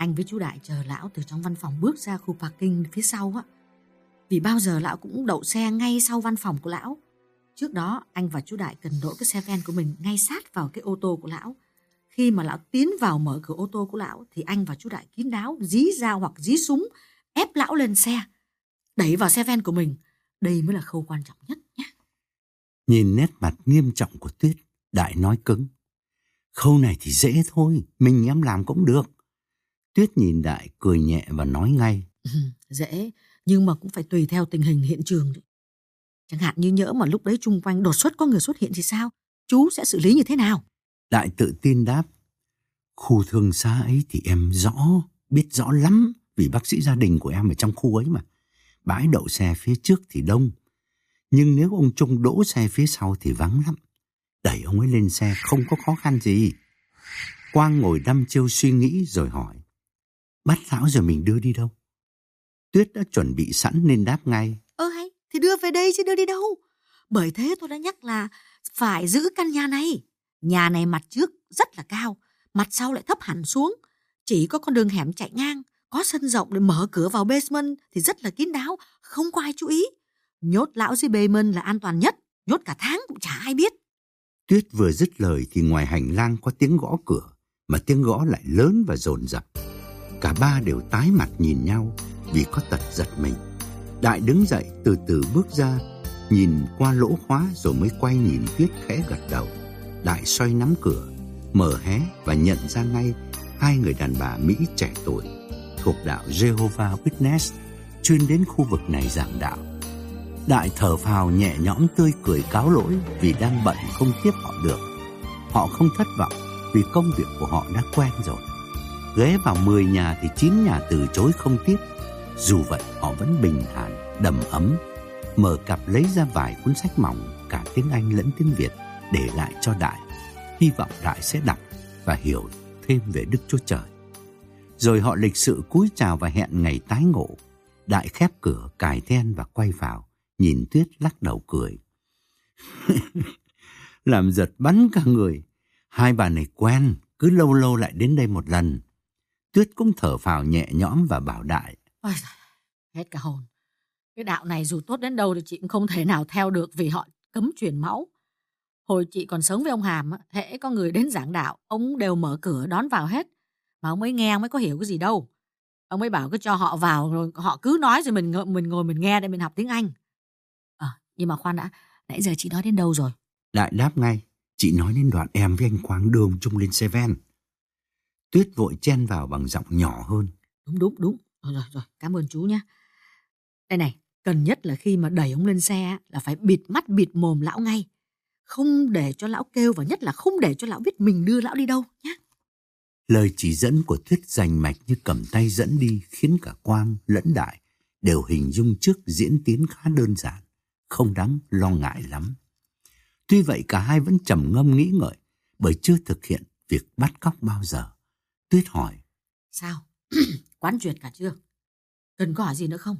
Anh với chú Đại chờ lão từ trong văn phòng bước ra khu parking phía sau á. Vì bao giờ lão cũng đậu xe ngay sau văn phòng của lão. Trước đó anh và chú Đại cần đỗ cái xe ven của mình ngay sát vào cái ô tô của lão. Khi mà lão tiến vào mở cửa ô tô của lão thì anh và chú Đại kín đáo dí dao hoặc dí súng ép lão lên xe, đẩy vào xe ven của mình. Đây mới là khâu quan trọng nhất nhé. Nhìn nét mặt nghiêm trọng của Tuyết, Đại nói cứng. Khâu này thì dễ thôi, mình em làm cũng được. Tuyết nhìn Đại cười nhẹ và nói ngay. Ừ, dễ, nhưng mà cũng phải tùy theo tình hình hiện trường. Chẳng hạn như nhỡ mà lúc đấy chung quanh đột xuất có người xuất hiện thì sao? Chú sẽ xử lý như thế nào? Đại tự tin đáp. Khu thương xá ấy thì em rõ, biết rõ lắm vì bác sĩ gia đình của em ở trong khu ấy mà. Bãi đậu xe phía trước thì đông. Nhưng nếu ông Trung đỗ xe phía sau thì vắng lắm. Đẩy ông ấy lên xe không có khó khăn gì. Quang ngồi đăm chiêu suy nghĩ rồi hỏi. Bắt lão rồi mình đưa đi đâu? Tuyết đã chuẩn bị sẵn nên đáp ngay. Ơ hay, thì đưa về đây chứ đưa đi đâu? Bởi thế tôi đã nhắc là phải giữ căn nhà này. Nhà này mặt trước rất là cao, mặt sau lại thấp hẳn xuống. Chỉ có con đường hẻm chạy ngang, có sân rộng để mở cửa vào basement thì rất là kín đáo, không có ai chú ý. Nhốt lão dưới basement là an toàn nhất, nhốt cả tháng cũng chả ai biết. Tuyết vừa dứt lời thì ngoài hành lang có tiếng gõ cửa, mà tiếng gõ lại lớn và dồn dập. Cả ba đều tái mặt nhìn nhau vì có tật giật mình. Đại đứng dậy từ từ bước ra, nhìn qua lỗ khóa rồi mới quay nhìn Tuyết khẽ gật đầu. Đại xoay nắm cửa, mở hé và nhận ra ngay hai người đàn bà Mỹ trẻ tuổi thuộc đạo Jehovah Witness chuyên đến khu vực này giảng đạo. Đại thở phào nhẹ nhõm tươi cười cáo lỗi vì đang bận không tiếp họ được. Họ không thất vọng vì công việc của họ đã quen rồi. Ghé vào 10 nhà thì 9 nhà từ chối không tiếp. Dù vậy họ vẫn bình thản, đầm ấm, mở cặp lấy ra vài cuốn sách mỏng cả tiếng Anh lẫn tiếng Việt để lại cho Đại. Hy vọng Đại sẽ đọc và hiểu thêm về Đức Chúa Trời. Rồi họ lịch sự cúi chào và hẹn ngày tái ngộ. Đại khép cửa, cài then và quay vào, nhìn Tuyết lắc đầu cười. *laughs* Làm giật bắn cả người. Hai bà này quen, cứ lâu lâu lại đến đây một lần. Tuyết cũng thở phào nhẹ nhõm và bảo Đại. Ôi, hết cả hồn. Cái đạo này dù tốt đến đâu thì chị cũng không thể nào theo được vì họ cấm truyền máu. Hồi chị còn sống với ông Hàm, hễ có người đến giảng đạo, ông đều mở cửa đón vào hết. Mà ông ấy nghe, ông ấy có hiểu cái gì đâu. Ông ấy bảo cứ cho họ vào, rồi họ cứ nói rồi mình mình ngồi mình nghe để mình học tiếng Anh. À, nhưng mà khoan đã, nãy giờ chị nói đến đâu rồi? Đại đáp ngay, chị nói đến đoạn em với anh Quang đường chung lên xe ven. Tuyết vội chen vào bằng giọng nhỏ hơn. Đúng đúng đúng, rồi rồi, rồi. cảm ơn chú nhé. Đây này, cần nhất là khi mà đẩy ông lên xe là phải bịt mắt bịt mồm lão ngay không để cho lão kêu và nhất là không để cho lão biết mình đưa lão đi đâu nhé. Lời chỉ dẫn của Tuyết rành mạch như cầm tay dẫn đi khiến cả Quang lẫn Đại đều hình dung trước diễn tiến khá đơn giản, không đáng lo ngại lắm. Tuy vậy cả hai vẫn trầm ngâm nghĩ ngợi bởi chưa thực hiện việc bắt cóc bao giờ. Tuyết hỏi. Sao? *clears throat* Quán duyệt cả chưa? Cần có hỏi gì nữa không?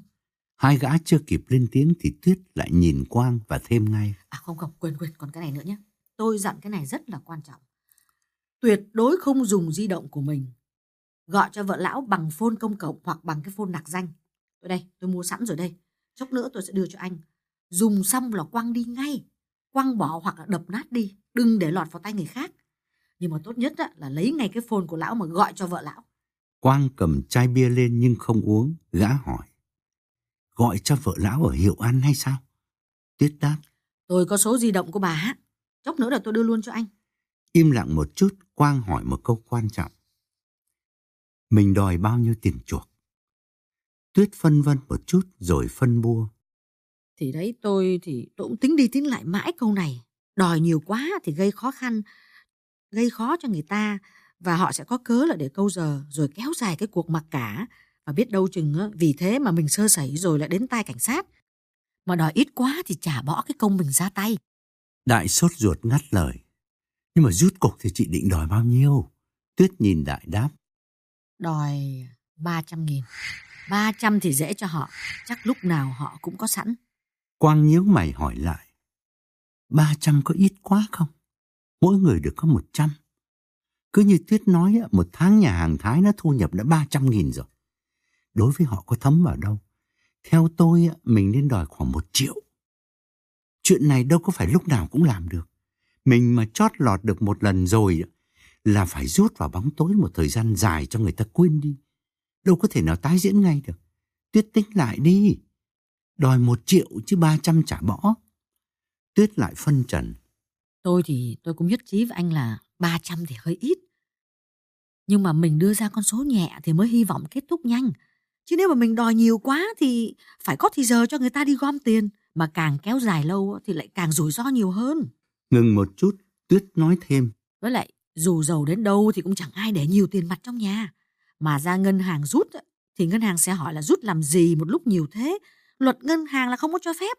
Hai gã chưa kịp lên tiếng thì Tuyết lại nhìn Quang và thêm ngay. À không không, quên quên, còn cái này nữa nhé. Tôi dặn cái này rất là quan trọng. Tuyệt đối không dùng di động của mình. Gọi cho vợ lão bằng phone công cộng hoặc bằng cái phone nặc danh. Tôi đây, tôi mua sẵn rồi đây. Chốc nữa tôi sẽ đưa cho anh. Dùng xong là quăng đi ngay. Quăng bỏ hoặc là đập nát đi. Đừng để lọt vào tay người khác. Nhưng mà tốt nhất là lấy ngay cái phone của lão mà gọi cho vợ lão. Quang cầm chai bia lên nhưng không uống, gã hỏi. Gọi cho vợ lão ở Hiệu An hay sao? Tuyết đáp. Tôi có số di động của bà. Chốc nữa là tôi đưa luôn cho anh. Im lặng một chút, Quang hỏi một câu quan trọng. Mình đòi bao nhiêu tiền chuộc? Tuyết phân vân một chút rồi phân bua. Thì đấy tôi thì tôi cũng tính đi tính lại mãi câu này. Đòi nhiều quá thì gây khó khăn, gây khó cho người ta và họ sẽ có cớ là để câu giờ rồi kéo dài cái cuộc mặc cả và biết đâu chừng vì thế mà mình sơ sẩy rồi lại đến tay cảnh sát. Mà đòi ít quá thì trả bỏ cái công mình ra tay. Đại sốt ruột ngắt lời. Nhưng mà rút cục thì chị định đòi bao nhiêu? Tuyết nhìn Đại đáp. Đòi 300 nghìn. 300 thì dễ cho họ. Chắc lúc nào họ cũng có sẵn. Quang nhíu mày hỏi lại. 300 có ít quá không? Mỗi người được có 100. Cứ như Tuyết nói, một tháng nhà hàng Thái nó thu nhập đã 300 nghìn rồi. Đối với họ có thấm vào đâu. Theo tôi, mình nên đòi khoảng một triệu. Chuyện này đâu có phải lúc nào cũng làm được. Mình mà chót lọt được một lần rồi là phải rút vào bóng tối một thời gian dài cho người ta quên đi. Đâu có thể nào tái diễn ngay được. Tuyết tính lại đi. Đòi một triệu chứ ba trăm trả bỏ. Tuyết lại phân trần. Tôi thì tôi cũng nhất trí với anh là ba trăm thì hơi ít. Nhưng mà mình đưa ra con số nhẹ thì mới hy vọng kết thúc nhanh. Chứ nếu mà mình đòi nhiều quá thì phải có thì giờ cho người ta đi gom tiền. Mà càng kéo dài lâu thì lại càng rủi ro nhiều hơn. Ngừng một chút, Tuyết nói thêm. Với lại, dù giàu đến đâu thì cũng chẳng ai để nhiều tiền mặt trong nhà. Mà ra ngân hàng rút thì ngân hàng sẽ hỏi là rút làm gì một lúc nhiều thế. Luật ngân hàng là không có cho phép.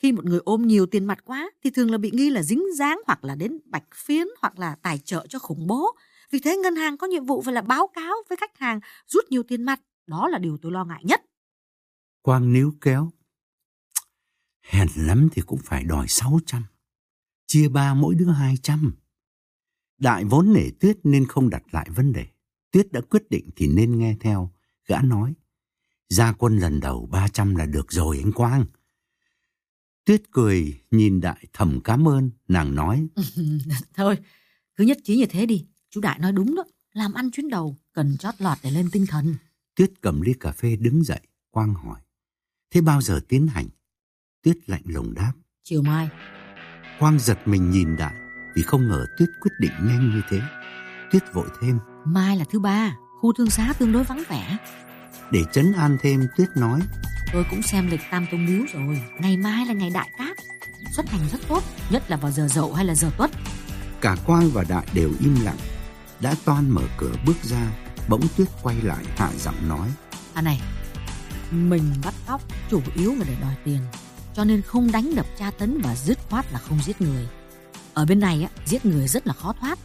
Khi một người ôm nhiều tiền mặt quá thì thường là bị nghi là dính dáng hoặc là đến bạch phiến hoặc là tài trợ cho khủng bố. Vì thế ngân hàng có nhiệm vụ phải là báo cáo với khách hàng rút nhiều tiền mặt. Đó là điều tôi lo ngại nhất. Quang níu kéo. Hèn lắm thì cũng phải đòi 600. Chia ba mỗi đứa 200. Đại vốn nể Tuyết nên không đặt lại vấn đề. Tuyết đã quyết định thì nên nghe theo. Gã nói. Gia quân lần đầu 300 là được rồi anh Quang. Tuyết cười nhìn Đại thầm cảm ơn. Nàng nói. *laughs* Thôi, cứ nhất trí như thế đi. Chú Đại nói đúng đó. Làm ăn chuyến đầu cần chót lọt để lên tinh thần. Tuyết cầm ly cà phê đứng dậy. Quang hỏi. Thế bao giờ tiến hành? Tuyết lạnh lùng đáp. Chiều mai. Quang giật mình nhìn Đại vì không ngờ Tuyết quyết định nhanh như thế. Tuyết vội thêm. Mai là thứ ba, khu thương xá tương đối vắng vẻ. Để chấn an thêm, Tuyết nói. Tôi cũng xem lịch tam tông miếu rồi. Ngày mai là ngày đại cát. Xuất hành rất tốt, nhất là vào giờ dậu hay là giờ tuất. Cả Quang và Đại đều im lặng. Đã toan mở cửa bước ra, bỗng Tuyết quay lại hạ giọng nói. À này, mình bắt cóc chủ yếu là để đòi tiền. Cho nên không đánh đập tra tấn và dứt khoát là không giết người. Ở bên này á, giết người rất là khó thoát.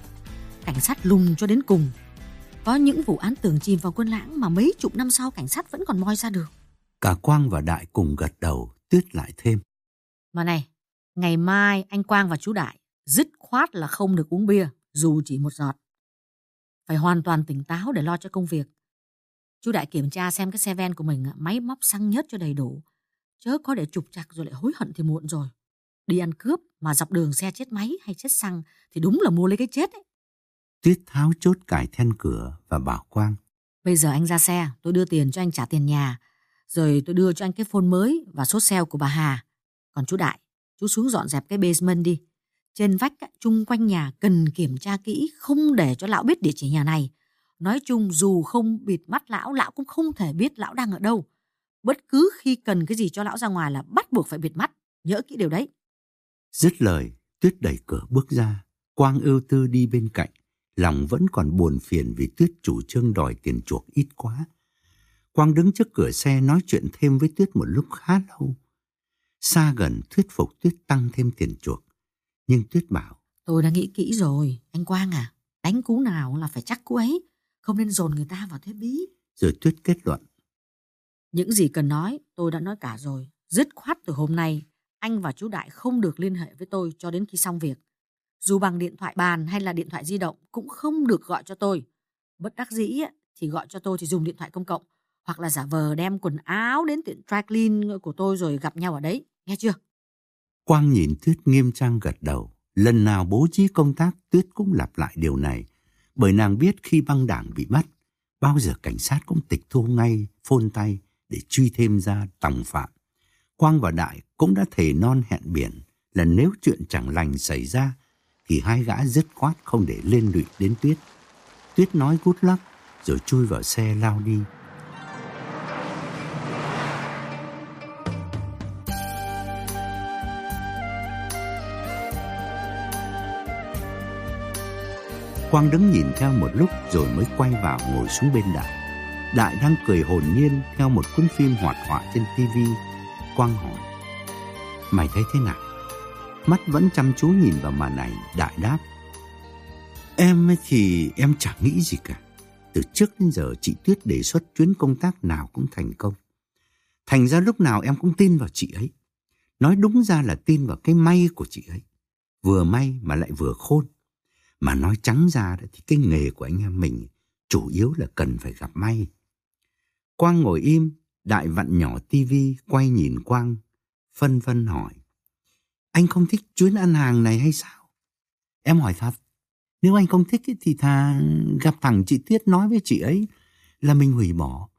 Cảnh sát lùng cho đến cùng. Có những vụ án tường chìm vào quân lãng mà mấy chục năm sau cảnh sát vẫn còn moi ra được. Cả Quang và Đại cùng gật đầu, Tuyết lại thêm. Mà này, ngày mai anh Quang và chú Đại dứt khoát là không được uống bia, dù chỉ một giọt. Phải hoàn toàn tỉnh táo để lo cho công việc. Chú Đại kiểm tra xem cái xe ven của mình máy móc xăng nhất cho đầy đủ. Chớ có để trục trặc rồi lại hối hận thì muộn rồi. Đi ăn cướp mà dọc đường xe chết máy hay chết xăng thì đúng là mua lấy cái chết ấy. Tuyết tháo chốt cải then cửa và bảo Quang. Bây giờ anh ra xe, tôi đưa tiền cho anh trả tiền nhà. Rồi tôi đưa cho anh cái phone mới và số sale của bà Hà. Còn chú Đại, chú xuống dọn dẹp cái basement đi. Trên vách chung quanh nhà cần kiểm tra kỹ không để cho lão biết địa chỉ nhà này. Nói chung dù không bịt mắt lão, lão cũng không thể biết lão đang ở đâu. Bất cứ khi cần cái gì cho lão ra ngoài là bắt buộc phải bịt mắt. Nhớ kỹ điều đấy. Dứt lời, Tuyết đẩy cửa bước ra. Quang ưu tư đi bên cạnh, lòng vẫn còn buồn phiền vì Tuyết chủ trương đòi tiền chuộc ít quá. Quang đứng trước cửa xe nói chuyện thêm với Tuyết một lúc khá lâu. Xa gần thuyết phục Tuyết tăng thêm tiền chuộc. Nhưng Tuyết bảo. Tôi đã nghĩ kỹ rồi, anh Quang à. Đánh cú nào là phải chắc cú ấy. Không nên dồn người ta vào thế bí. Rồi Tuyết kết luận. Những gì cần nói, tôi đã nói cả rồi. Dứt khoát từ hôm nay, anh và chú Đại không được liên hệ với tôi cho đến khi xong việc. Dù bằng điện thoại bàn hay là điện thoại di động cũng không được gọi cho tôi. Bất đắc dĩ thì gọi cho tôi thì dùng điện thoại công cộng hoặc là giả vờ đem quần áo đến tiệm dry clean ờ, của tôi rồi gặp nhau ở đấy, nghe chưa? Quang nhìn Tuyết nghiêm trang gật đầu. Lần nào bố trí công tác Tuyết cũng lặp lại điều này. Bởi nàng biết khi băng đảng bị bắt, bao giờ cảnh sát cũng tịch thu ngay phôn tay để truy thêm ra tòng phạm. Quang và Đại cũng đã thề non hẹn biển là nếu chuyện chẳng lành xảy ra thì hai gã dứt khoát không để liên lụy đến Tuyết. Tuyết nói gút lắc rồi chui vào xe lao đi. Quang đứng nhìn theo một lúc rồi mới quay vào ngồi xuống bên Đại. Đại đang cười hồn nhiên theo một cuốn phim hoạt họa trên tivi. Quang hỏi, mày thấy thế nào? Mắt vẫn chăm chú nhìn vào màn ảnh, Đại đáp. Em thì em chẳng nghĩ gì cả. Từ trước đến giờ chị Tuyết đề xuất chuyến công tác nào cũng thành công. Thành ra lúc nào em cũng tin vào chị ấy. Nói đúng ra là tin vào cái may của chị ấy. Vừa may mà lại vừa khôn. Mà nói trắng ra thì cái nghề của anh em mình chủ yếu là cần phải gặp may. Quang ngồi im, đại vặn nhỏ tivi quay nhìn Quang, phân vân hỏi. Anh không thích chuyến ăn hàng này hay sao? Em hỏi thật, nếu anh không thích thì thà gặp thẳng chị Tuyết nói với chị ấy là mình hủy bỏ.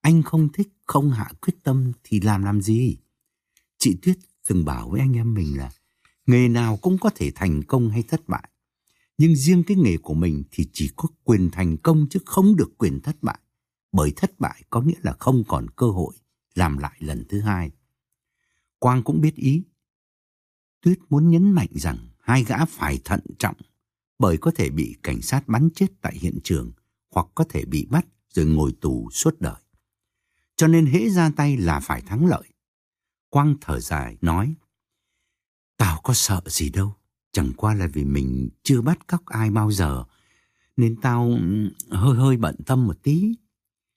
Anh không thích, không hạ quyết tâm thì làm làm gì? Chị Tuyết từng bảo với anh em mình là nghề nào cũng có thể thành công hay thất bại. Nhưng riêng cái nghề của mình thì chỉ có quyền thành công chứ không được quyền thất bại. Bởi thất bại có nghĩa là không còn cơ hội làm lại lần thứ hai. Quang cũng biết ý. Tuyết muốn nhấn mạnh rằng hai gã phải thận trọng bởi có thể bị cảnh sát bắn chết tại hiện trường hoặc có thể bị bắt rồi ngồi tù suốt đời. Cho nên hễ ra tay là phải thắng lợi. Quang thở dài nói, Tao có sợ gì đâu. Chẳng qua là vì mình chưa bắt cóc ai bao giờ, nên tao hơi hơi bận tâm một tí.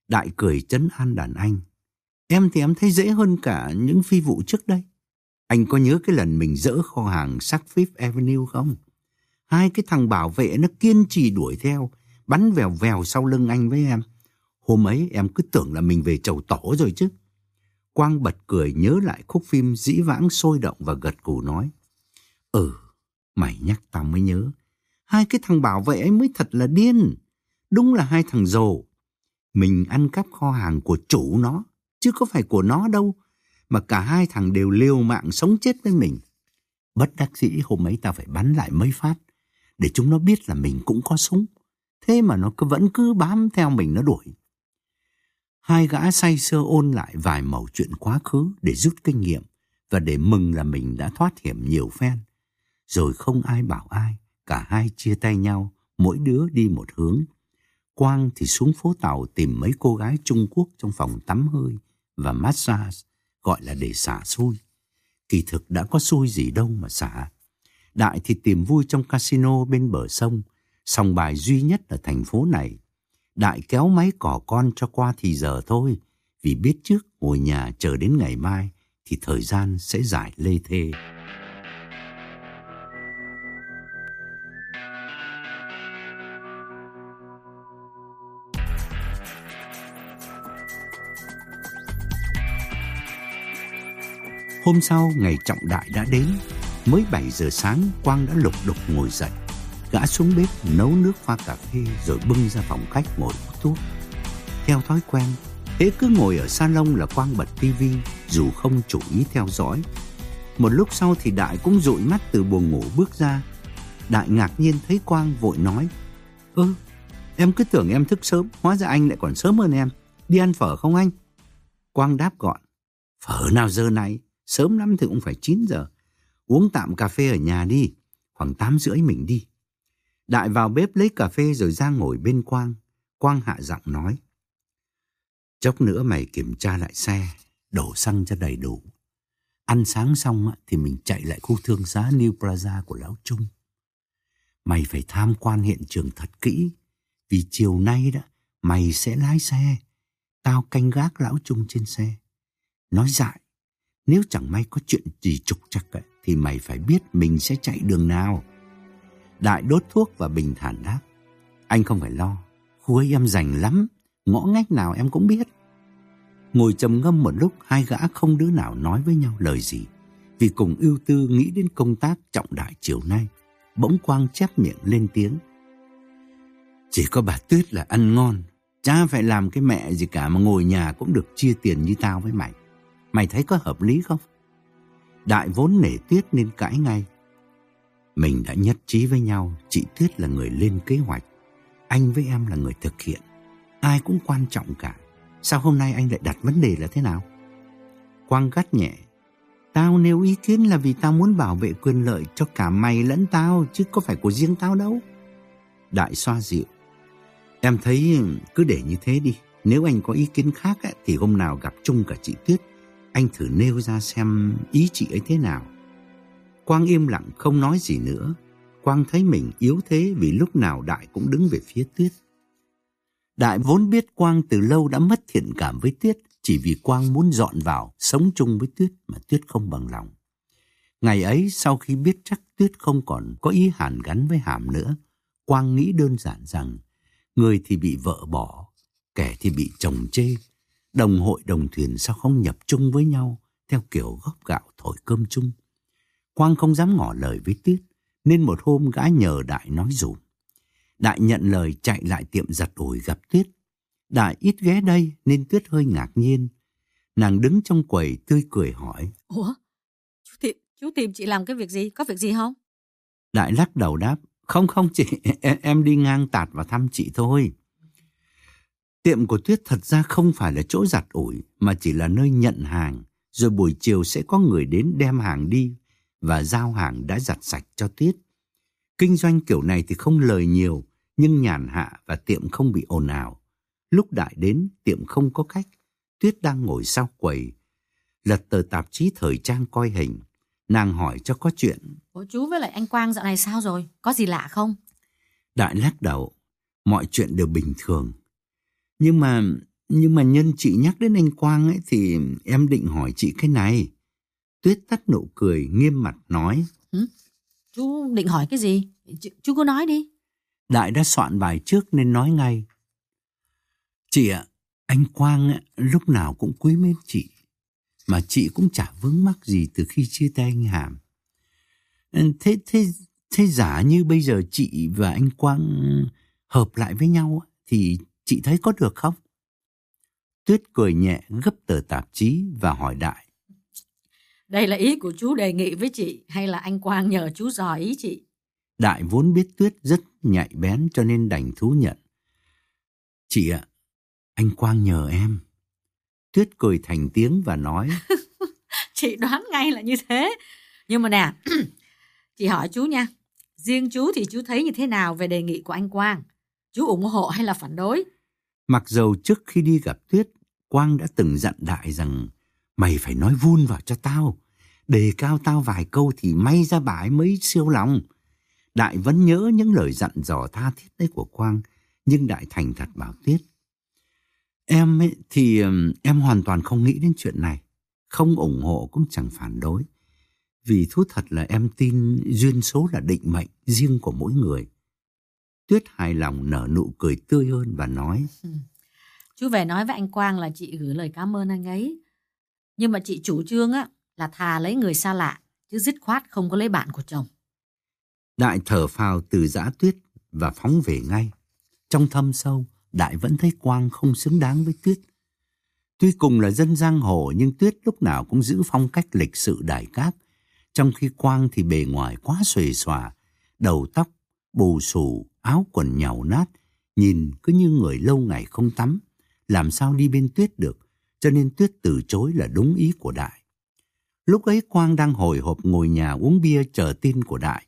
Đại cười chấn an đàn anh. Em thì em thấy dễ hơn cả những phi vụ trước đây. Anh có nhớ cái lần mình dỡ kho hàng sắc Fifth Avenue không? Hai cái thằng bảo vệ nó kiên trì đuổi theo, bắn vèo vèo sau lưng anh với em. Hôm ấy em cứ tưởng là mình về chầu tổ rồi chứ. Quang bật cười nhớ lại khúc phim dĩ vãng sôi động và gật cù nói. Ừ, Mày nhắc tao mới nhớ. Hai cái thằng bảo vệ ấy mới thật là điên. Đúng là hai thằng rồ. Mình ăn cắp kho hàng của chủ nó, chứ có phải của nó đâu. Mà cả hai thằng đều liều mạng sống chết với mình. Bất đắc dĩ hôm ấy tao phải bắn lại mấy phát. Để chúng nó biết là mình cũng có súng. Thế mà nó cứ vẫn cứ bám theo mình nó đuổi. Hai gã say sưa ôn lại vài mẩu chuyện quá khứ để rút kinh nghiệm và để mừng là mình đã thoát hiểm nhiều phen rồi không ai bảo ai, cả hai chia tay nhau, mỗi đứa đi một hướng. Quang thì xuống phố tàu tìm mấy cô gái Trung Quốc trong phòng tắm hơi và massage, gọi là để xả xui. Kỳ thực đã có xui gì đâu mà xả. Đại thì tìm vui trong casino bên bờ sông, sòng bài duy nhất ở thành phố này. Đại kéo máy cỏ con cho qua thì giờ thôi, vì biết trước ngồi nhà chờ đến ngày mai thì thời gian sẽ giải lê thê. Hôm sau ngày trọng đại đã đến, Mới 7 giờ sáng Quang đã lục đục ngồi dậy. Gã xuống bếp nấu nước pha cà phê Rồi bưng ra phòng khách ngồi hút thuốc. Theo thói quen, Thế cứ ngồi ở salon là Quang bật tivi Dù không chủ ý theo dõi. Một lúc sau thì Đại cũng dụi mắt từ buồng ngủ bước ra. Đại ngạc nhiên thấy Quang vội nói, Ơ, em cứ tưởng em thức sớm, Hóa ra anh lại còn sớm hơn em. Đi ăn phở không anh? Quang đáp gọn, Phở nào giờ này? Sớm lắm thì cũng phải 9 giờ. Uống tạm cà phê ở nhà đi. Khoảng 8 rưỡi mình đi. Đại vào bếp lấy cà phê rồi ra ngồi bên Quang. Quang hạ giọng nói. Chốc nữa mày kiểm tra lại xe, đổ xăng cho đầy đủ. Ăn sáng xong thì mình chạy lại khu thương xá New Plaza của Lão Trung. Mày phải tham quan hiện trường thật kỹ, vì chiều nay đó mày sẽ lái xe, tao canh gác Lão Trung trên xe. Nói dại, nếu chẳng may có chuyện gì trục trặc ấy, thì mày phải biết mình sẽ chạy đường nào. Đại đốt thuốc và bình thản đáp. Anh không phải lo, khu ấy em rành lắm, ngõ ngách nào em cũng biết. Ngồi trầm ngâm một lúc, hai gã không đứa nào nói với nhau lời gì. Vì cùng ưu tư nghĩ đến công tác trọng đại chiều nay. Bỗng Quang chép miệng lên tiếng. Chỉ có bà Tuyết là ăn ngon. cha phải làm cái mẹ gì cả mà ngồi nhà cũng được chia tiền như tao với mày. Mày thấy có hợp lý không? Đại vốn nể Tuyết nên cãi ngay. Mình đã nhất trí với nhau, chị Tuyết là người lên kế hoạch. Anh với em là người thực hiện. Ai cũng quan trọng cả. Sao hôm nay anh lại đặt vấn đề là thế nào? Quang gắt nhẹ. Tao nêu ý kiến là vì tao muốn bảo vệ quyền lợi cho cả mày lẫn tao, chứ có phải của riêng tao đâu. Đại xoa dịu. Em thấy cứ để như thế đi. Nếu anh có ý kiến khác ấy, thì hôm nào gặp chung cả chị Tuyết, anh thử nêu ra xem ý chị ấy thế nào. Quang im lặng không nói gì nữa. Quang thấy mình yếu thế vì lúc nào Đại cũng đứng về phía Tuyết. Đại vốn biết Quang từ lâu đã mất thiện cảm với Tuyết chỉ vì Quang muốn dọn vào sống chung với Tuyết mà Tuyết không bằng lòng. Ngày ấy sau khi biết chắc Tuyết không còn có ý hàn gắn với Hàm nữa, Quang nghĩ đơn giản rằng người thì bị vợ bỏ, kẻ thì bị chồng chê. Đồng hội đồng thuyền sao không nhập chung với nhau theo kiểu gốc gạo thổi cơm chung. Quang không dám ngỏ lời với Tuyết, nên một hôm gã nhờ Đại nói dùm. Đại nhận lời chạy lại tiệm giặt ủi gặp Tuyết. Đại ít ghé đây nên Tuyết hơi ngạc nhiên. Nàng đứng trong quầy tươi cười hỏi. Ủa? Chú tìm, chú tìm chị làm cái việc gì? Có việc gì không? Đại lắc đầu đáp. Không không chị, em, *laughs* em đi ngang tạt vào thăm chị thôi. Tiệm của Tuyết thật ra không phải là chỗ giặt ủi mà chỉ là nơi nhận hàng. Rồi buổi chiều sẽ có người đến đem hàng đi và giao hàng đã giặt sạch cho Tuyết. Kinh doanh kiểu này thì không lời nhiều, nhưng nhàn hạ và tiệm không bị ồn ào. Lúc đại đến, tiệm không có khách. Tuyết đang ngồi sau quầy, lật tờ tạp chí thời trang coi hình. Nàng hỏi cho có chuyện. Ủa chú với lại anh Quang dạo này sao rồi? Có gì lạ không? Đại lắc đầu, mọi chuyện đều bình thường. Nhưng mà, nhưng mà nhân chị nhắc đến anh Quang ấy thì em định hỏi chị cái này. Tuyết tắt nụ cười, nghiêm mặt nói. Ừ? Chú định hỏi cái gì? Ch chú cứ nói đi. Đại đã soạn bài trước nên nói ngay. Chị ạ, anh Quang ấy, lúc nào cũng quý mến chị. Mà chị cũng chả vướng mắc gì từ khi chia tay anh Hàm. Thế, thế, thế giả như bây giờ chị và anh Quang hợp lại với nhau thì chị thấy có được không? Tuyết cười nhẹ gấp tờ tạp chí và hỏi Đại. Đây là ý của chú đề nghị với chị hay là anh Quang nhờ chú dò ý chị? Đại vốn biết Tuyết rất nhạy bén cho nên đành thú nhận. Chị ạ, anh Quang nhờ em. Tuyết cười thành tiếng và nói. *laughs* chị đoán ngay là như thế. Nhưng mà nè, *clears throat* chị hỏi chú nha. Riêng chú thì chú thấy như thế nào về đề nghị của anh Quang? Chú ủng hộ hay là phản đối? Mặc dầu trước khi đi gặp Tuyết, Quang đã từng dặn Đại rằng Mày phải nói vun vào cho tao. Đề cao tao vài câu thì may ra bà ấy mới siêu lòng. Đại vẫn nhớ những lời dặn dò tha thiết đấy của Quang, nhưng Đại thành thật bảo Tuyết. Em ấy thì em hoàn toàn không nghĩ đến chuyện này. Không ủng hộ cũng chẳng phản đối. Vì thú thật là em tin duyên số là định mệnh riêng của mỗi người. Tuyết hài lòng nở nụ cười tươi hơn và nói. Ừ. Chú về nói với anh Quang là chị gửi lời cảm ơn anh ấy. Nhưng mà chị chủ trương á là thà lấy người xa lạ, chứ dứt khoát không có lấy bạn của chồng. Đại thở phào từ giã tuyết và phóng về ngay. Trong thâm sâu, Đại vẫn thấy Quang không xứng đáng với Tuyết. Tuy cùng là dân giang hồ nhưng Tuyết lúc nào cũng giữ phong cách lịch sự đại cát, trong khi Quang thì bề ngoài quá xuề xòa, đầu tóc bù xù, áo quần nhàu nát, nhìn cứ như người lâu ngày không tắm, làm sao đi bên Tuyết được, cho nên Tuyết từ chối là đúng ý của Đại. Lúc ấy Quang đang hồi hộp ngồi nhà uống bia chờ tin của Đại.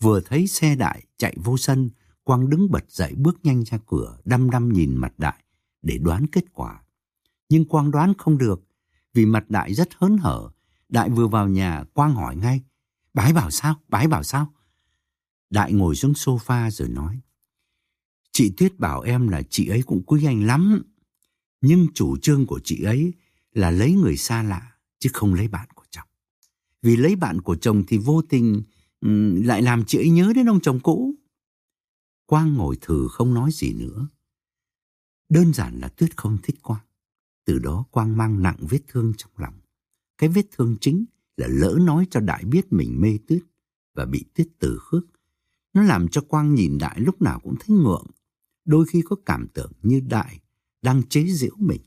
Vừa thấy xe đại chạy vô sân, Quang đứng bật dậy bước nhanh ra cửa, đăm đăm nhìn mặt đại để đoán kết quả. Nhưng Quang đoán không được, vì mặt đại rất hớn hở. Đại vừa vào nhà, Quang hỏi ngay, bái bảo sao, bái bảo sao? Đại ngồi xuống sofa rồi nói, chị Tuyết bảo em là chị ấy cũng quý anh lắm, nhưng chủ trương của chị ấy là lấy người xa lạ, chứ không lấy bạn của chồng. Vì lấy bạn của chồng thì vô tình um, lại làm chị ấy nhớ đến ông chồng cũ. Quang ngồi thử không nói gì nữa. Đơn giản là Tuyết không thích Quang. Từ đó Quang mang nặng vết thương trong lòng. Cái vết thương chính là lỡ nói cho Đại biết mình mê Tuyết và bị Tuyết từ khước. Nó làm cho Quang nhìn Đại lúc nào cũng thấy ngượng. Đôi khi có cảm tưởng như Đại đang chế giễu mình.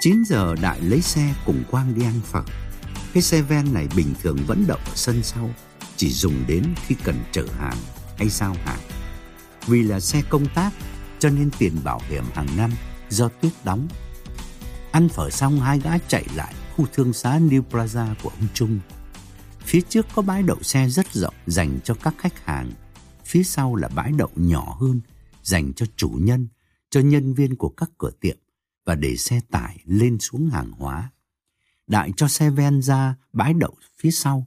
Chín giờ Đại lấy xe cùng Quang đi ăn phở. Cái xe ven này bình thường vẫn đậu ở sân sau, chỉ dùng đến khi cần chở hàng hay giao hàng. Vì là xe công tác, cho nên tiền bảo hiểm hàng năm do Tuyết đóng. Ăn phở xong hai gã chạy lại khu thương xá New Plaza của ông Trung. Phía trước có bãi đậu xe rất rộng dành cho các khách hàng. Phía sau là bãi đậu nhỏ hơn dành cho chủ nhân, cho nhân viên của các cửa tiệm và để xe tải lên xuống hàng hóa. Đại cho xe ven ra bãi đậu phía sau,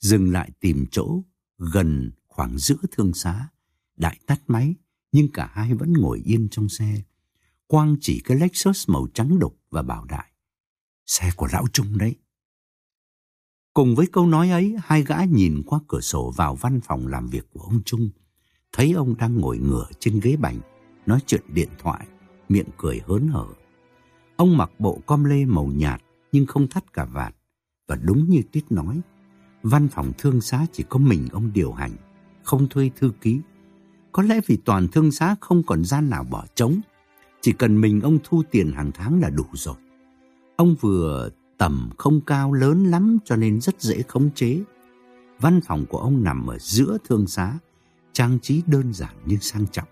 dừng lại tìm chỗ gần khoảng giữa thương xá. Đại tắt máy, nhưng cả hai vẫn ngồi yên trong xe. Quang chỉ cái Lexus màu trắng đục và bảo Đại. Xe của lão Trung đấy. Cùng với câu nói ấy, hai gã nhìn qua cửa sổ vào văn phòng làm việc của ông Trung. Thấy ông đang ngồi ngửa trên ghế bành, nói chuyện điện thoại, miệng cười hớn hở. Ông mặc bộ com lê màu nhạt nhưng không thắt cà vạt. Và đúng như Tuyết nói, văn phòng thương xá chỉ có mình ông điều hành, không thuê thư ký. Có lẽ vì toàn thương xá không còn gian nào bỏ trống, chỉ cần mình ông thu tiền hàng tháng là đủ rồi. Ông vừa tầm không cao lớn lắm cho nên rất dễ khống chế. Văn phòng của ông nằm ở giữa thương xá, trang trí đơn giản nhưng sang trọng.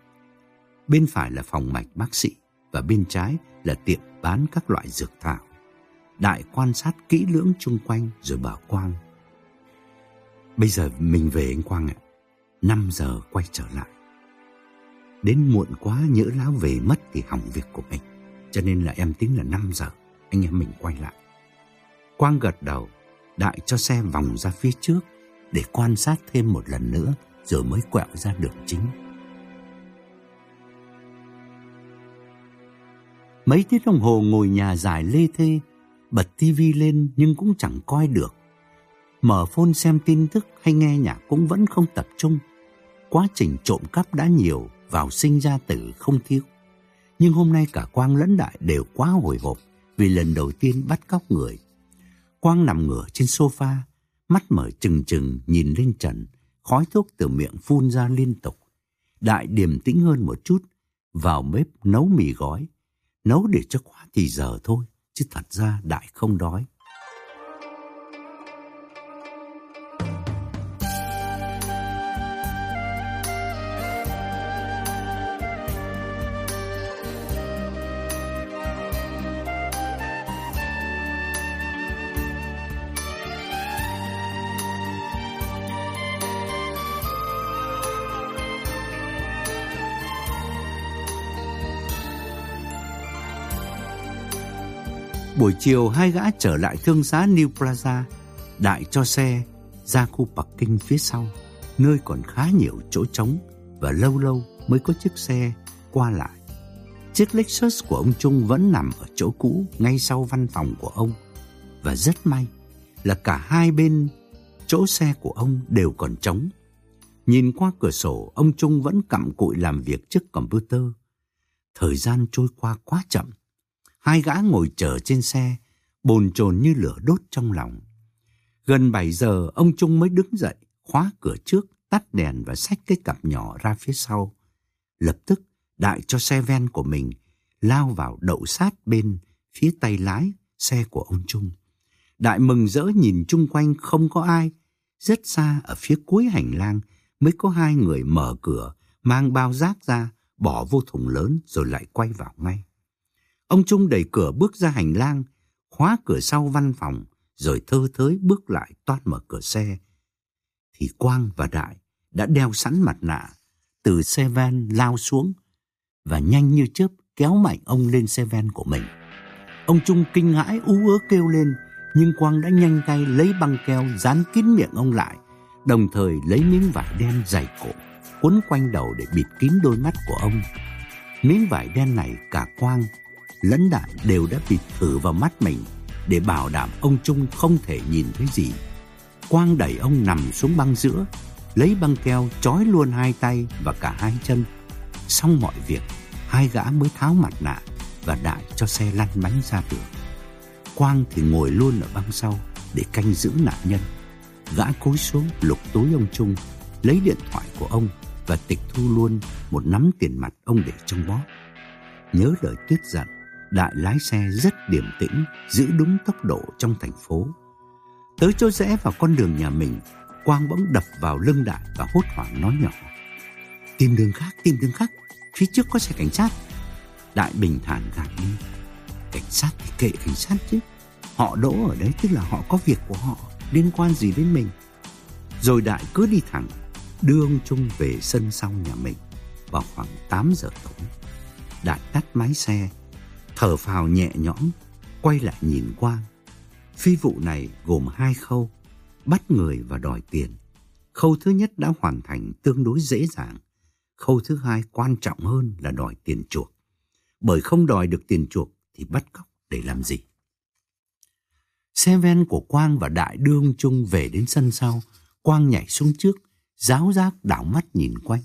Bên phải là phòng mạch bác sĩ và bên trái là tiệm bán các loại dược thảo. Đại quan sát kỹ lưỡng chung quanh rồi bảo Quang. Bây giờ mình về anh Quang ạ. 5 giờ quay trở lại. Đến muộn quá nhỡ láo về mất thì hỏng việc của mình. Cho nên là em tính là 5 giờ anh em mình quay lại. Quang gật đầu, Đại cho xe vòng ra phía trước để quan sát thêm một lần nữa rồi mới quẹo ra đường chính. Mấy tiếng đồng hồ ngồi nhà dài lê thê, bật tivi lên nhưng cũng chẳng coi được. Mở phone xem tin tức hay nghe nhạc cũng vẫn không tập trung. Quá trình trộm cắp đã nhiều, vào sinh ra tử không thiếu. Nhưng hôm nay cả Quang lẫn Đại đều quá hồi hộp vì lần đầu tiên bắt cóc người. Quang nằm ngửa trên sofa, mắt mở trừng trừng nhìn lên trần, khói thuốc từ miệng phun ra liên tục. Đại điềm tĩnh hơn một chút, vào bếp nấu mì gói, nấu để cho qua thì giờ thôi, chứ thật ra Đại không đói. Buổi chiều hai gã trở lại thương xá New Plaza, đại cho xe ra khu Bắc Kinh phía sau, nơi còn khá nhiều chỗ trống và lâu lâu mới có chiếc xe qua lại. Chiếc Lexus của ông Trung vẫn nằm ở chỗ cũ ngay sau văn phòng của ông. Và rất may là cả hai bên chỗ xe của ông đều còn trống. Nhìn qua cửa sổ, ông Trung vẫn cặm cụi làm việc trước computer. Thời gian trôi qua quá chậm. Hai gã ngồi chờ trên xe, bồn chồn như lửa đốt trong lòng. Gần 7 giờ, ông Trung mới đứng dậy, khóa cửa trước, tắt đèn và xách cái cặp nhỏ ra phía sau. Lập tức, đại cho xe ven của mình lao vào đậu sát bên phía tay lái xe của ông Trung. Đại mừng rỡ nhìn chung quanh không có ai. Rất xa ở phía cuối hành lang, mới có hai người mở cửa, mang bao rác ra, bỏ vô thùng lớn rồi lại quay vào ngay. Ông Trung đẩy cửa bước ra hành lang, khóa cửa sau văn phòng, rồi thơ thới bước lại toát mở cửa xe. Thì Quang và Đại đã đeo sẵn mặt nạ, từ xe van lao xuống và nhanh như chớp kéo mạnh ông lên xe van của mình. Ông Trung kinh hãi ú ớ kêu lên, nhưng Quang đã nhanh tay lấy băng keo dán kín miệng ông lại, đồng thời lấy miếng vải đen dày cổ, quấn quanh đầu để bịt kín đôi mắt của ông. Miếng vải đen này cả Quang lẫn Đại đều đã bịt thử vào mắt mình để bảo đảm ông Trung không thể nhìn thấy gì. Quang đẩy ông nằm xuống băng giữa, lấy băng keo trói luôn hai tay và cả hai chân. Xong mọi việc, hai gã mới tháo mặt nạ và Đại cho xe lăn bánh ra đường. Quang thì ngồi luôn ở băng sau để canh giữ nạn nhân. Gã cúi xuống lục túi ông Trung, lấy điện thoại của ông và tịch thu luôn một nắm tiền mặt ông để trong bóp. Nhớ lời tuyết dặn, Đại lái xe rất điềm tĩnh, giữ đúng tốc độ trong thành phố. Tới chỗ rẽ vào con đường nhà mình, Quang bỗng đập vào lưng Đại và hốt hoảng nói nhỏ. Tìm đường khác, tìm đường khác, phía trước có xe cảnh sát. Đại bình thản gạt đi. Cảnh sát thì kệ cảnh sát chứ. Họ đỗ ở đấy tức là họ có việc của họ, liên quan gì đến mình. Rồi Đại cứ đi thẳng, đưa ông Trung về sân sau nhà mình vào khoảng 8 giờ tối. Đại tắt máy xe, thở phào nhẹ nhõm, quay lại nhìn Quang. Phi vụ này gồm hai khâu, bắt người và đòi tiền. Khâu thứ nhất đã hoàn thành tương đối dễ dàng. Khâu thứ hai quan trọng hơn là đòi tiền chuộc. Bởi không đòi được tiền chuộc thì bắt cóc để làm gì? Xe ven của Quang và Đại đưa ông Trung về đến sân sau. Quang nhảy xuống trước, giáo giác đảo mắt nhìn quanh.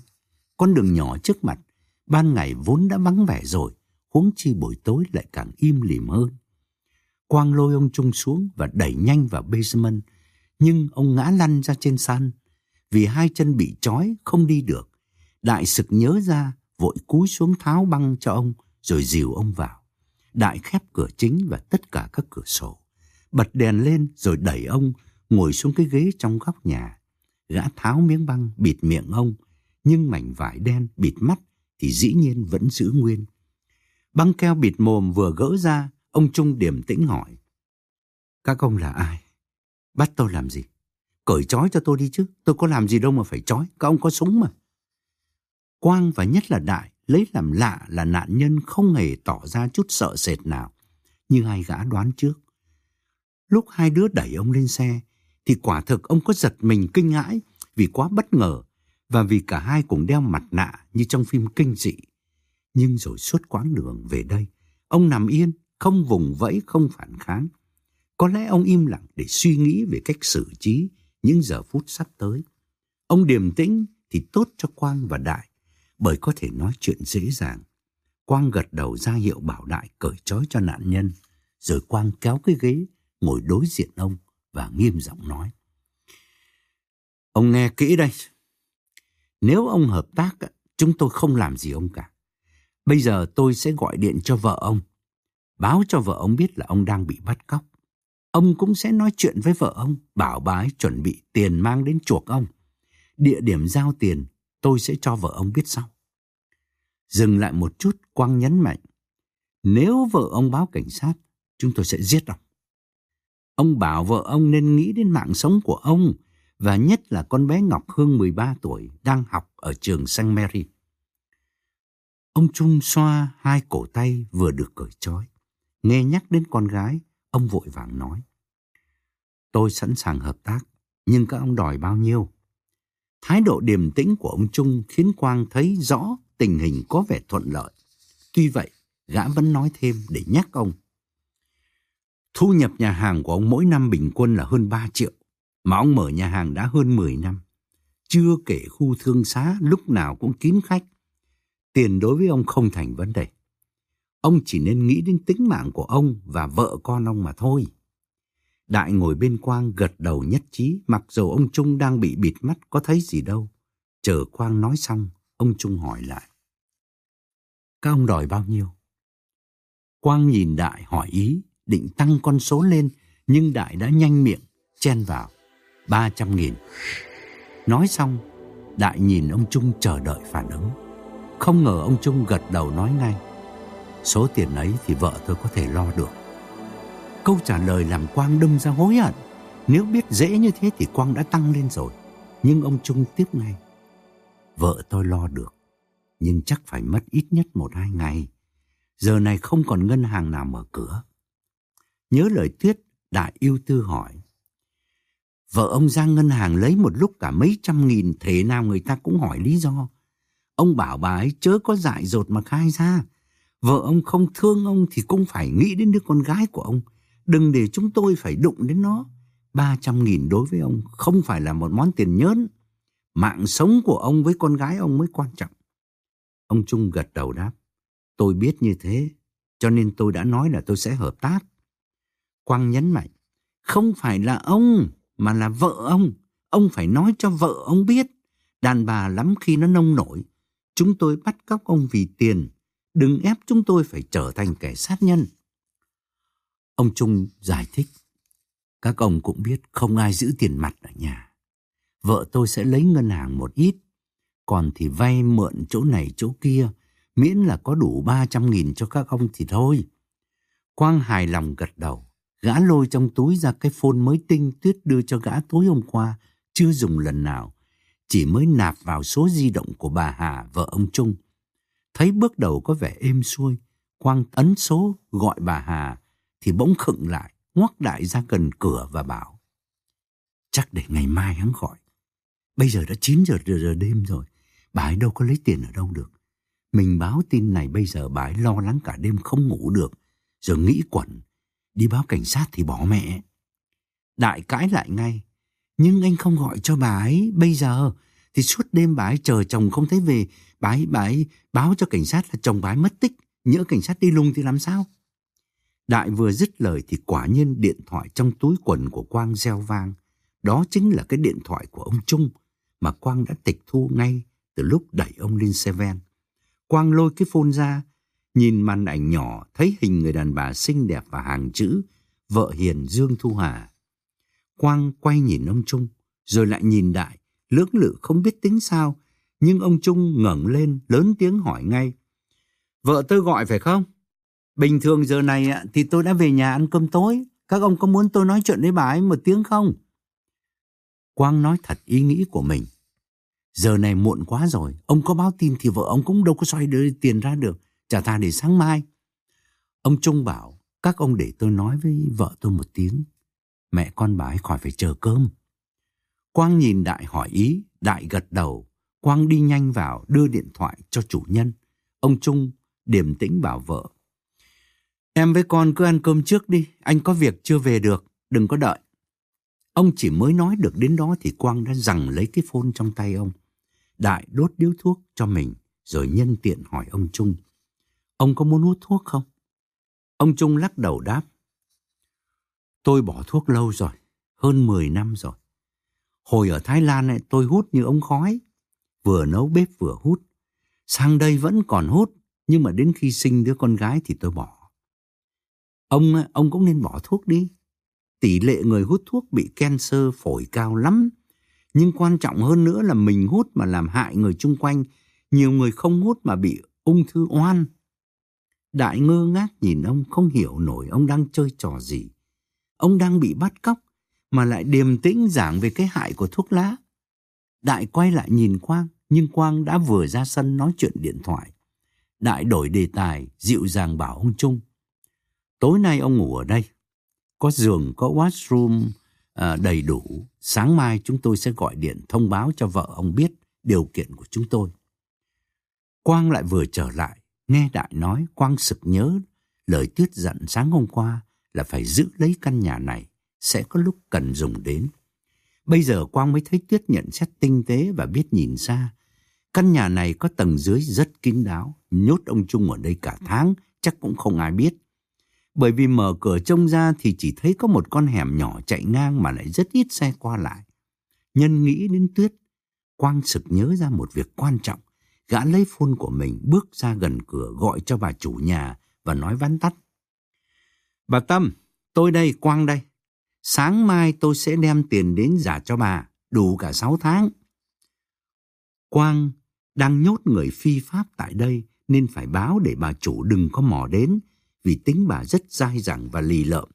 Con đường nhỏ trước mặt, ban ngày vốn đã vắng vẻ rồi, huống chi buổi tối lại càng im lìm hơn. Quang lôi ông Trung xuống và đẩy nhanh vào basement, nhưng ông ngã lăn ra trên sàn vì hai chân bị trói không đi được. Đại sực nhớ ra, vội cúi xuống tháo băng cho ông rồi dìu ông vào. Đại khép cửa chính và tất cả các cửa sổ. Bật đèn lên rồi đẩy ông ngồi xuống cái ghế trong góc nhà. Gã tháo miếng băng bịt miệng ông, nhưng mảnh vải đen bịt mắt thì dĩ nhiên vẫn giữ nguyên. Băng keo bịt mồm vừa gỡ ra, ông Trung điềm tĩnh hỏi. Các ông là ai? Bắt tôi làm gì? Cởi trói cho tôi đi chứ, tôi có làm gì đâu mà phải trói, các ông có súng mà. Quang và nhất là Đại lấy làm lạ là nạn nhân không hề tỏ ra chút sợ sệt nào, như hai gã đoán trước. Lúc hai đứa đẩy ông lên xe, thì quả thực ông có giật mình kinh hãi vì quá bất ngờ và vì cả hai cùng đeo mặt nạ như trong phim kinh dị. Nhưng rồi suốt quãng đường về đây, ông nằm yên, không vùng vẫy, không phản kháng. Có lẽ ông im lặng để suy nghĩ về cách xử trí những giờ phút sắp tới. Ông điềm tĩnh thì tốt cho Quang và Đại, bởi có thể nói chuyện dễ dàng. Quang gật đầu ra hiệu bảo Đại cởi trói cho nạn nhân, rồi Quang kéo cái ghế, ngồi đối diện ông và nghiêm giọng nói. Ông nghe kỹ đây. Nếu ông hợp tác, chúng tôi không làm gì ông cả. Bây giờ tôi sẽ gọi điện cho vợ ông, báo cho vợ ông biết là ông đang bị bắt cóc. Ông cũng sẽ nói chuyện với vợ ông, bảo bà ấy chuẩn bị tiền mang đến chuộc ông. Địa điểm giao tiền tôi sẽ cho vợ ông biết sau. Dừng lại một chút, Quang nhấn mạnh. Nếu vợ ông báo cảnh sát, chúng tôi sẽ giết ông. Ông bảo vợ ông nên nghĩ đến mạng sống của ông, và nhất là con bé Ngọc Hương 13 tuổi đang học ở trường St. Mary. Ông Trung xoa hai cổ tay vừa được cởi trói. Nghe nhắc đến con gái, ông vội vàng nói. Tôi sẵn sàng hợp tác, nhưng các ông đòi bao nhiêu? Thái độ điềm tĩnh của ông Trung khiến Quang thấy rõ tình hình có vẻ thuận lợi. Tuy vậy, gã vẫn nói thêm để nhắc ông. Thu nhập nhà hàng của ông mỗi năm bình quân là hơn 3 triệu, mà ông mở nhà hàng đã hơn 10 năm. Chưa kể khu thương xá lúc nào cũng kín khách. Tiền đối với ông không thành vấn đề. Ông chỉ nên nghĩ đến tính mạng của ông và vợ con ông mà thôi. Đại ngồi bên Quang gật đầu nhất trí, mặc dù ông Trung đang bị bịt mắt có thấy gì đâu. Chờ Quang nói xong, ông Trung hỏi lại. Các ông đòi bao nhiêu? Quang nhìn Đại hỏi ý, định tăng con số lên, nhưng Đại đã nhanh miệng, chen vào. ba trăm nghìn. Nói xong, Đại nhìn ông Trung chờ đợi phản ứng. Không ngờ ông Trung gật đầu nói ngay. Số tiền ấy thì vợ tôi có thể lo được. Câu trả lời làm Quang đâm ra hối hận. Nếu biết dễ như thế thì Quang đã tăng lên rồi. Nhưng ông Trung tiếp ngay. Vợ tôi lo được. Nhưng chắc phải mất ít nhất một hai ngày. Giờ này không còn ngân hàng nào mở cửa. Nhớ lời Tuyết, Đại yêu tư hỏi. Vợ ông ra ngân hàng lấy một lúc cả mấy trăm nghìn, thế nào người ta cũng hỏi lý do. Ông bảo bà ấy chớ có dại dột mà khai ra. Vợ ông không thương ông thì cũng phải nghĩ đến đứa con gái của ông. Đừng để chúng tôi phải đụng đến nó. Ba trăm nghìn đối với ông không phải là một món tiền nhớn. Mạng sống của ông với con gái ông mới quan trọng. Ông Trung gật đầu đáp. Tôi biết như thế, cho nên tôi đã nói là tôi sẽ hợp tác. Quang nhấn mạnh, không phải là ông, mà là vợ ông. Ông phải nói cho vợ ông biết. Đàn bà lắm khi nó nông nổi. Chúng tôi bắt cóc ông vì tiền. Đừng ép chúng tôi phải trở thành kẻ sát nhân. Ông Trung giải thích. Các ông cũng biết không ai giữ tiền mặt ở nhà. Vợ tôi sẽ lấy ngân hàng một ít. Còn thì vay mượn chỗ này chỗ kia. Miễn là có đủ 300 nghìn cho các ông thì thôi. Quang hài lòng gật đầu. Gã lôi trong túi ra cái phôn mới tinh Tuyết đưa cho gã tối hôm qua, chưa dùng lần nào. Chỉ mới nạp vào số di động của bà Hà, vợ ông Trung. Thấy bước đầu có vẻ êm xuôi, Quang ấn số gọi bà Hà, thì bỗng khựng lại, ngoắc đại ra gần cửa và bảo. Chắc để ngày mai hắn gọi. Bây giờ đã 9 giờ, giờ đêm rồi, bà ấy đâu có lấy tiền ở đâu được. Mình báo tin này bây giờ bà ấy lo lắng cả đêm không ngủ được, rồi nghĩ quẩn Đi báo cảnh sát thì bỏ mẹ. Đại cãi lại ngay. Nhưng anh không gọi cho bà ấy bây giờ. Thì suốt đêm bà ấy chờ chồng không thấy về. Bà ấy, bà ấy báo cho cảnh sát là chồng bà ấy mất tích. Nhỡ cảnh sát đi lùng thì làm sao? Đại vừa dứt lời thì quả nhiên điện thoại trong túi quần của Quang reo vang. Đó chính là cái điện thoại của ông Trung mà Quang đã tịch thu ngay từ lúc đẩy ông lên xe ven. Quang lôi cái phone ra Nhìn màn ảnh nhỏ thấy hình người đàn bà xinh đẹp và hàng chữ Vợ hiền Dương Thu Hà. Quang quay nhìn ông Trung rồi lại nhìn Đại lưỡng lự không biết tính sao nhưng ông Trung ngẩng lên lớn tiếng hỏi ngay Vợ tôi gọi phải không? Bình thường giờ này thì tôi đã về nhà ăn cơm tối Các ông có muốn tôi nói chuyện với bà ấy một tiếng không? Quang nói thật ý nghĩ của mình Giờ này muộn quá rồi Ông có báo tin thì vợ ông cũng đâu có xoay đưa tiền ra được Trả ta để sáng mai. Ông Trung bảo, các ông để tôi nói với vợ tôi một tiếng. Mẹ con bà ấy khỏi phải chờ cơm. Quang nhìn Đại hỏi ý, Đại gật đầu. Quang đi nhanh vào đưa điện thoại cho chủ nhân. Ông Trung điềm tĩnh bảo vợ. Em với con cứ ăn cơm trước đi, anh có việc chưa về được, đừng có đợi. Ông chỉ mới nói được đến đó thì Quang đã giằng lấy cái phone trong tay ông. Đại đốt điếu thuốc cho mình, rồi nhân tiện hỏi ông Trung. Ông có muốn hút thuốc không? Ông Trung lắc đầu đáp. Tôi bỏ thuốc lâu rồi, hơn 10 năm rồi. Hồi ở Thái Lan này, tôi hút như ống khói, vừa nấu bếp vừa hút. Sang đây vẫn còn hút, nhưng mà đến khi sinh đứa con gái thì tôi bỏ. Ông ông cũng nên bỏ thuốc đi. Tỷ lệ người hút thuốc bị cancer phổi cao lắm. Nhưng quan trọng hơn nữa là mình hút mà làm hại người chung quanh. Nhiều người không hút mà bị ung thư oan. Đại ngơ ngác nhìn ông không hiểu nổi ông đang chơi trò gì. Ông đang bị bắt cóc mà lại điềm tĩnh giảng về cái hại của thuốc lá. Đại quay lại nhìn Quang, nhưng Quang đã vừa ra sân nói chuyện điện thoại. Đại đổi đề tài, dịu dàng bảo ông Trung. Tối nay ông ngủ ở đây. Có giường, có washroom à, đầy đủ. Sáng mai chúng tôi sẽ gọi điện thông báo cho vợ ông biết điều kiện của chúng tôi. Quang lại vừa trở lại, Nghe Đại nói, Quang sực nhớ lời Tuyết dặn sáng hôm qua là phải giữ lấy căn nhà này, sẽ có lúc cần dùng đến. Bây giờ Quang mới thấy Tuyết nhận xét tinh tế và biết nhìn xa. Căn nhà này có tầng dưới rất kín đáo, nhốt ông Trung ở đây cả tháng, chắc cũng không ai biết. Bởi vì mở cửa trông ra thì chỉ thấy có một con hẻm nhỏ chạy ngang mà lại rất ít xe qua lại. Nhân nghĩ đến Tuyết, Quang sực nhớ ra một việc quan trọng Gã lấy phone của mình bước ra gần cửa gọi cho bà chủ nhà và nói vắn tắt. Bà Tâm, tôi đây, Quang đây. Sáng mai tôi sẽ đem tiền đến giả cho bà, đủ cả 6 tháng. Quang đang nhốt người phi pháp tại đây nên phải báo để bà chủ đừng có mò đến vì tính bà rất dai dẳng và lì lợm.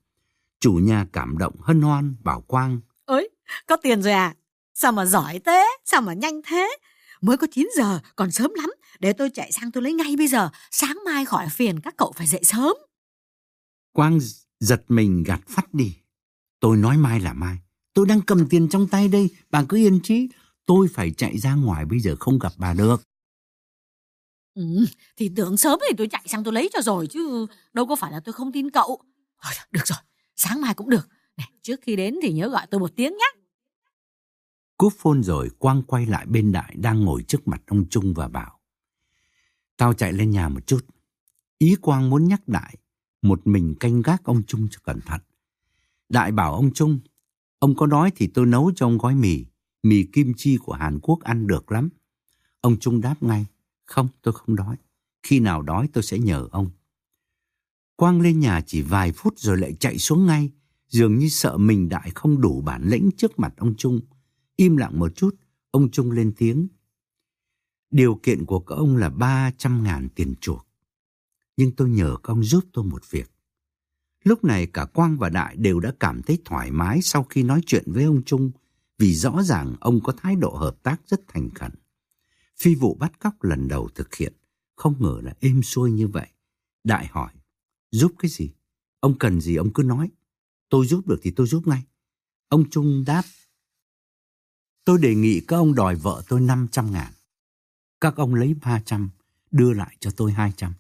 Chủ nhà cảm động hân hoan bảo Quang. Ơi, có tiền rồi à? Sao mà giỏi thế? Sao mà nhanh thế? Mới có 9 giờ, còn sớm lắm. Để tôi chạy sang tôi lấy ngay bây giờ. Sáng mai khỏi phiền các cậu phải dậy sớm. Quang giật mình gạt phát đi. Tôi nói mai là mai. Tôi đang cầm tiền trong tay đây. Bà cứ yên trí. Tôi phải chạy ra ngoài bây giờ không gặp bà được. Ừ, thì tưởng sớm thì tôi chạy sang tôi lấy cho rồi chứ đâu có phải là tôi không tin cậu. Được rồi, sáng mai cũng được. Này, trước khi đến thì nhớ gọi tôi một tiếng nhé. Cúp phone rồi Quang quay lại bên Đại đang ngồi trước mặt ông Trung và bảo. Tao chạy lên nhà một chút. Ý Quang muốn nhắc Đại một mình canh gác ông Trung cho cẩn thận. Đại bảo ông Trung, ông có đói thì tôi nấu cho ông gói mì, mì kim chi của Hàn Quốc ăn được lắm. Ông Trung đáp ngay, không tôi không đói, khi nào đói tôi sẽ nhờ ông. Quang lên nhà chỉ vài phút rồi lại chạy xuống ngay, dường như sợ mình Đại không đủ bản lĩnh trước mặt ông Trung. Im lặng một chút, ông Trung lên tiếng. Điều kiện của các ông là 300 ngàn tiền chuộc. Nhưng tôi nhờ ông giúp tôi một việc. Lúc này cả Quang và Đại đều đã cảm thấy thoải mái sau khi nói chuyện với ông Trung vì rõ ràng ông có thái độ hợp tác rất thành khẩn. Phi vụ bắt cóc lần đầu thực hiện, không ngờ là êm xuôi như vậy. Đại hỏi, giúp cái gì? Ông cần gì ông cứ nói. Tôi giúp được thì tôi giúp ngay. Ông Trung đáp, tôi đề nghị các ông đòi vợ tôi 500 ngàn. Các ông lấy 300, đưa lại cho tôi 200.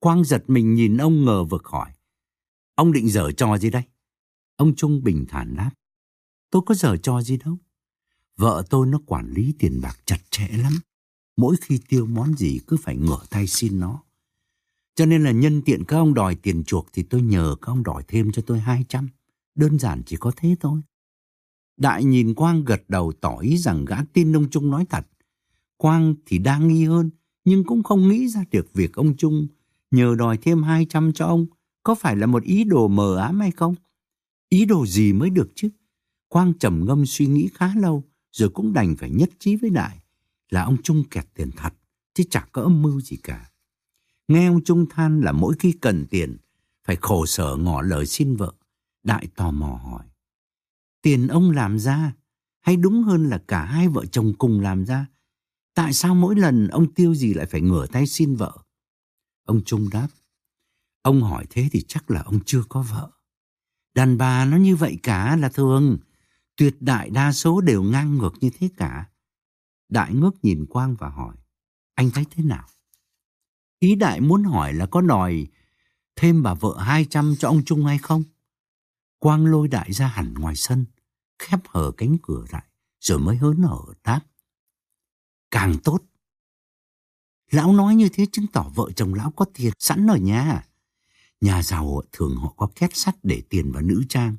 Quang giật mình nhìn ông ngờ vực hỏi, ông định dở trò gì đây? Ông Trung bình thản đáp, tôi có dở trò gì đâu. Vợ tôi nó quản lý tiền bạc chặt chẽ lắm. Mỗi khi tiêu món gì cứ phải ngửa tay xin nó. Cho nên là nhân tiện các ông đòi tiền chuộc thì tôi nhờ các ông đòi thêm cho tôi 200. Đơn giản chỉ có thế thôi. Đại nhìn Quang gật đầu tỏ ý rằng gã tin ông Trung nói thật. Quang thì đa nghi hơn, nhưng cũng không nghĩ ra được việc ông Trung nhờ đòi thêm 200 cho ông có phải là một ý đồ mờ ám hay không? Ý đồ gì mới được chứ? Quang trầm ngâm suy nghĩ khá lâu, rồi cũng đành phải nhất trí với Đại là ông Trung kẹt tiền thật, chứ chẳng có âm mưu gì cả. Nghe ông Trung than là mỗi khi cần tiền, phải khổ sở ngỏ lời xin vợ. Đại tò mò hỏi, tiền ông làm ra, hay đúng hơn là cả hai vợ chồng cùng làm ra? Tại sao mỗi lần ông tiêu gì lại phải ngửa tay xin vợ? Ông Trung đáp, ông hỏi thế thì chắc là ông chưa có vợ. Đàn bà nó như vậy cả là thường, Tuyệt đại đa số đều ngang ngược như thế cả. Đại ngước nhìn Quang và hỏi, anh thấy thế nào? Ý đại muốn hỏi là có đòi thêm bà vợ 200 cho ông Trung hay không? Quang lôi đại ra hẳn ngoài sân, khép hở cánh cửa lại, rồi mới hớn hở đáp. Càng tốt. Lão nói như thế chứng tỏ vợ chồng lão có tiền sẵn ở nhà. Nhà giàu thường họ có két sắt để tiền vào nữ trang.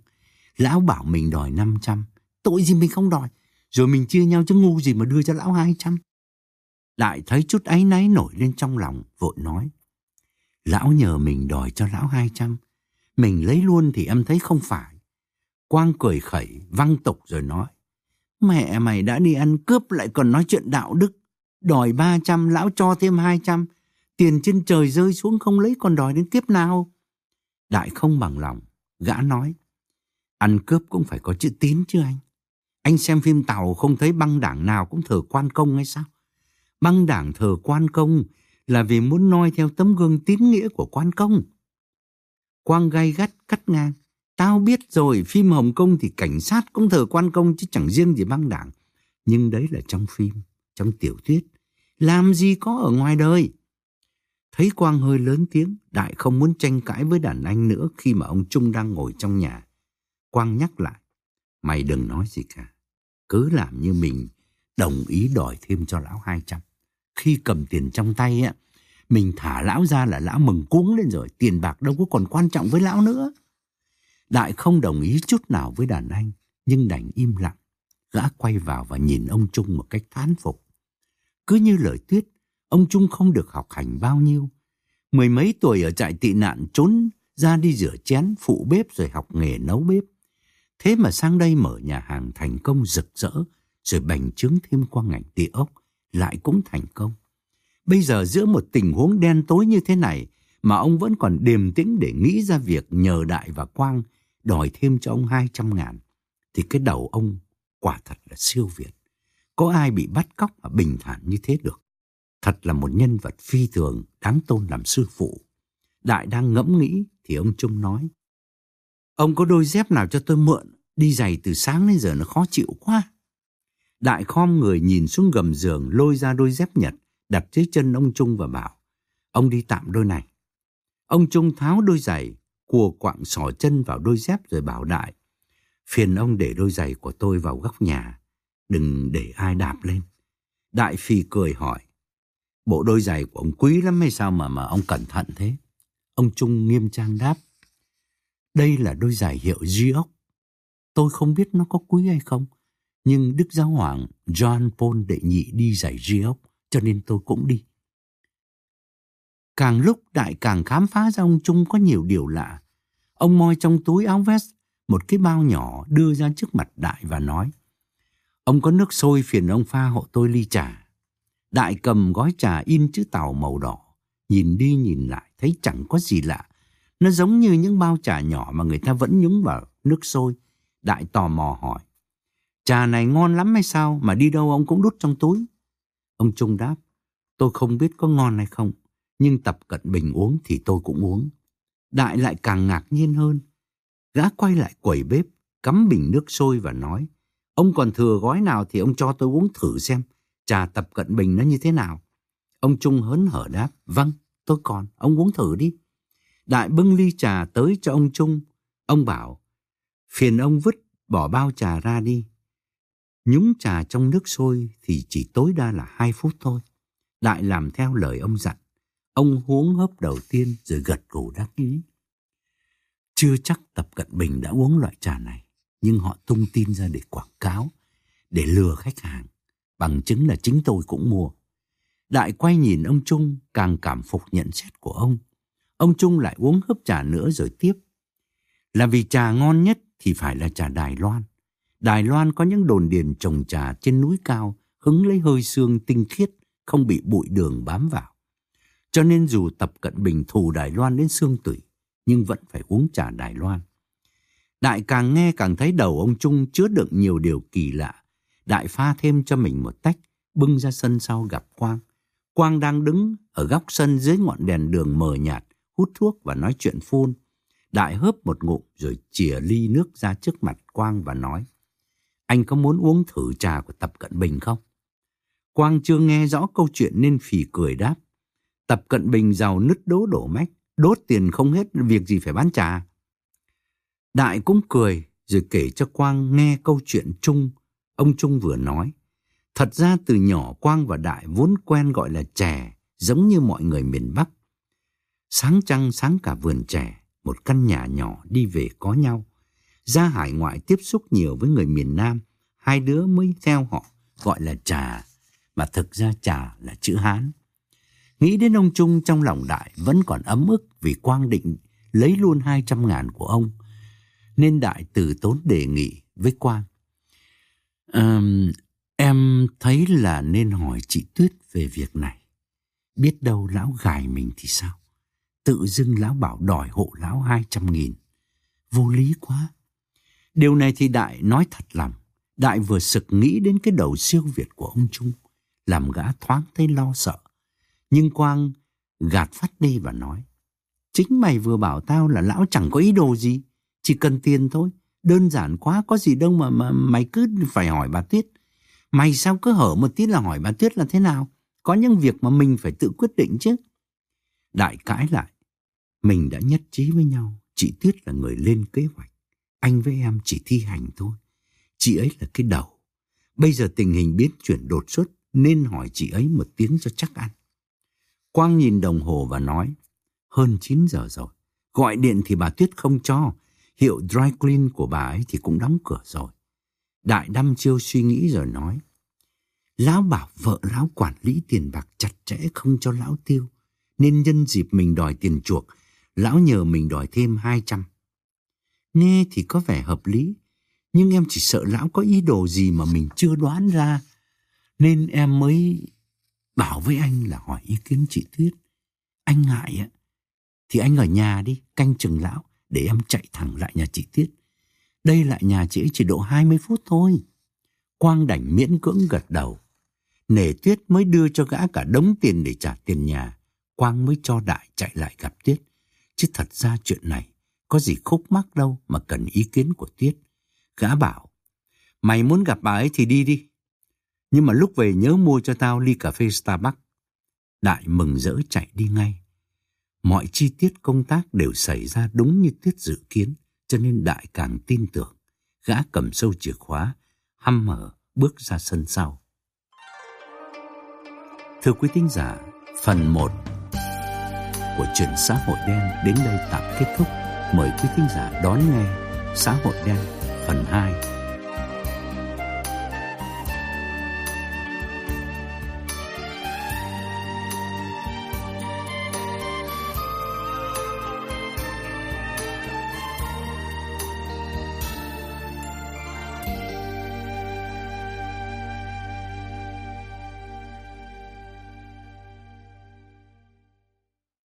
Lão bảo mình đòi 500, tội gì mình không đòi, rồi mình chia nhau chứ ngu gì mà đưa cho lão 200. Lại thấy chút áy náy nổi lên trong lòng, vội nói. Lão nhờ mình đòi cho lão 200, mình lấy luôn thì em thấy không phải. Quang cười khẩy, văng tục rồi nói. Mẹ mày đã đi ăn cướp lại còn nói chuyện đạo đức. Đòi 300, lão cho thêm 200. Tiền trên trời rơi xuống không lấy còn đòi đến kiếp nào. Đại không bằng lòng, gã nói. Ăn cướp cũng phải có chữ tín chứ anh. Anh xem phim Tàu không thấy băng đảng nào cũng thờ quan công hay sao? Băng đảng thờ quan công là vì muốn noi theo tấm gương tín nghĩa của quan công. Quang gay gắt cắt ngang. Tao biết rồi, phim Hồng Kông thì cảnh sát cũng thờ quan công chứ chẳng riêng gì băng đảng. Nhưng đấy là trong phim, trong tiểu thuyết. Làm gì có ở ngoài đời. Thấy Quang hơi lớn tiếng, Đại không muốn tranh cãi với đàn anh nữa khi mà ông Trung đang ngồi trong nhà. Quang nhắc lại, mày đừng nói gì cả. Cứ làm như mình đồng ý đòi thêm cho lão 200. Khi cầm tiền trong tay á, mình thả lão ra là lão mừng cuống lên rồi, tiền bạc đâu có còn quan trọng với lão nữa. Đại không đồng ý chút nào với đàn anh, nhưng đành im lặng. Gã quay vào và nhìn ông Trung một cách thán phục. Cứ như lời tuyết, ông Trung không được học hành bao nhiêu. Mười mấy tuổi ở trại tị nạn trốn ra đi rửa chén, phụ bếp rồi học nghề nấu bếp. Thế mà sang đây mở nhà hàng thành công rực rỡ, rồi bành trướng thêm qua ngành tị ốc, lại cũng thành công. Bây giờ giữa một tình huống đen tối như thế này mà ông vẫn còn điềm tĩnh để nghĩ ra việc nhờ Đại và Quang đòi thêm cho ông 200 ngàn, thì cái đầu ông quả thật là siêu việt. Có ai bị bắt cóc mà bình thản như thế được? Thật là một nhân vật phi thường, đáng tôn làm sư phụ. Đại đang ngẫm nghĩ thì ông Trung nói. Ông có đôi dép nào cho tôi mượn? Đi giày từ sáng đến giờ nó khó chịu quá. Đại khom người nhìn xuống gầm giường lôi ra đôi dép nhật đặt dưới chân ông Trung và bảo. Ông đi tạm đôi này. Ông Trung tháo đôi giày, cùa quạng sỏ chân vào đôi dép rồi bảo Đại. Phiền ông để đôi giày của tôi vào góc nhà. Đừng để ai đạp lên. Đại phi cười hỏi. Bộ đôi giày của ông quý lắm hay sao mà mà ông cẩn thận thế? Ông Trung nghiêm trang đáp. Đây là đôi giày hiệu Giok. Tôi không biết nó có quý hay không, nhưng Đức Giáo Hoàng John Paul đệ nhị đi giày Giok, cho nên tôi cũng đi. Càng lúc Đại càng khám phá ra ông Trung có nhiều điều lạ. Ông moi trong túi áo vest một cái bao nhỏ đưa ra trước mặt Đại và nói Ông có nước sôi phiền ông pha hộ tôi ly trà. Đại cầm gói trà in chữ tàu màu đỏ. Nhìn đi nhìn lại thấy chẳng có gì lạ. Nó giống như những bao trà nhỏ mà người ta vẫn nhúng vào nước sôi. Đại tò mò hỏi. Trà này ngon lắm hay sao mà đi đâu ông cũng đút trong túi? Ông Trung đáp. Tôi không biết có ngon hay không. Nhưng tập cận bình uống thì tôi cũng uống. Đại lại càng ngạc nhiên hơn. Gã quay lại quầy bếp, cắm bình nước sôi và nói. Ông còn thừa gói nào thì ông cho tôi uống thử xem trà tập cận bình nó như thế nào. Ông Trung hớn hở đáp, vâng, tôi còn, ông uống thử đi. Đại bưng ly trà tới cho ông Trung. Ông bảo, phiền ông vứt bỏ bao trà ra đi. Nhúng trà trong nước sôi thì chỉ tối đa là hai phút thôi. Đại làm theo lời ông dặn. Ông uống hớp đầu tiên rồi gật gù đắc ý. Chưa chắc Tập Cận Bình đã uống loại trà này, nhưng họ tung tin ra để quảng cáo, để lừa khách hàng. Bằng chứng là chính tôi cũng mua. Đại quay nhìn ông Trung càng cảm phục nhận xét của ông. Ông Trung lại uống hớp trà nữa rồi tiếp. Là vì trà ngon nhất thì phải là trà Đài Loan. Đài Loan có những đồn điền trồng trà trên núi cao, hứng lấy hơi xương tinh khiết, không bị bụi đường bám vào. Cho nên dù Tập Cận Bình thù Đài Loan đến xương tủy, nhưng vẫn phải uống trà Đài Loan. Đại càng nghe càng thấy đầu ông Trung chứa đựng nhiều điều kỳ lạ. Đại pha thêm cho mình một tách, bưng ra sân sau gặp Quang. Quang đang đứng ở góc sân dưới ngọn đèn đường mờ nhạt, hút thuốc và nói chuyện phun Đại hớp một ngụm rồi chìa ly nước ra trước mặt Quang và nói Anh có muốn uống thử trà của Tập Cận Bình không? Quang chưa nghe rõ câu chuyện nên phì cười đáp Tập Cận Bình giàu nứt đố đổ mách Đốt tiền không hết việc gì phải bán trà Đại cũng cười rồi kể cho Quang nghe câu chuyện trung ông Trung vừa nói. Thật ra từ nhỏ Quang và Đại vốn quen gọi là trẻ, giống như mọi người miền Bắc. Sáng trăng sáng cả vườn trẻ, một căn nhà nhỏ đi về có nhau. Ra hải ngoại tiếp xúc nhiều với người miền Nam, hai đứa mới theo họ gọi là trà, mà thực ra trà là chữ Hán. Nghĩ đến ông Trung trong lòng Đại vẫn còn ấm ức vì Quang định lấy luôn hai trăm ngàn của ông. Nên Đại từ tốn đề nghị với Quang. Um, em thấy là nên hỏi chị Tuyết về việc này. Biết đâu lão gài mình thì sao? Tự dưng lão bảo đòi hộ lão hai trăm nghìn. Vô lý quá. Điều này thì Đại nói thật lòng. Đại vừa sực nghĩ đến cái đầu siêu việt của ông Trung. Làm gã thoáng thấy lo sợ. Nhưng Quang gạt phát đi và nói. Chính mày vừa bảo tao là lão chẳng có ý đồ gì. Chỉ cần tiền thôi. Đơn giản quá có gì đâu mà, mà mày cứ phải hỏi bà Tuyết. Mày sao cứ hở một tí là hỏi bà Tuyết là thế nào? Có những việc mà mình phải tự quyết định chứ. Đại cãi lại. Mình đã nhất trí với nhau. Chị Tuyết là người lên kế hoạch. Anh với em chỉ thi hành thôi. Chị ấy là cái đầu. Bây giờ tình hình biến chuyển đột xuất nên hỏi chị ấy một tiếng cho chắc ăn. Quang nhìn đồng hồ và nói, hơn 9 giờ rồi. Gọi điện thì bà Tuyết không cho, Hiệu dry clean của bà ấy thì cũng đóng cửa rồi. Đại đăm chiêu suy nghĩ rồi nói. Lão bảo vợ lão quản lý tiền bạc chặt chẽ không cho lão tiêu. Nên nhân dịp mình đòi tiền chuộc, lão nhờ mình đòi thêm hai trăm. Nghe thì có vẻ hợp lý, Nhưng em chỉ sợ lão có ý đồ gì mà mình chưa đoán ra. Nên em mới bảo với anh là hỏi ý kiến chị Tuyết. Anh ngại á, thì anh ở nhà đi, canh chừng lão, để em chạy thẳng lại nhà chị Tuyết. Đây lại nhà chị chỉ độ 20 phút thôi. Quang đành miễn cưỡng gật đầu. Nể Tuyết mới đưa cho gã cả đống tiền để trả tiền nhà. Quang mới cho Đại chạy lại gặp Tuyết. Chứ thật ra chuyện này có gì khúc mắc đâu mà cần ý kiến của Tuyết. Gã bảo, mày muốn gặp bà ấy thì đi đi. Nhưng mà lúc về nhớ mua cho tao ly cà phê Starbucks. Đại mừng rỡ chạy đi ngay. Mọi chi tiết công tác đều xảy ra đúng như Tuyết dự kiến, cho nên Đại càng tin tưởng. Gã cầm sâu chìa khóa, hăm mở bước ra sân sau. Thưa quý thính giả, phần 1 của chuyện xã hội đen đến đây tạm kết thúc. Mời quý thính giả đón nghe xã hội đen phần 2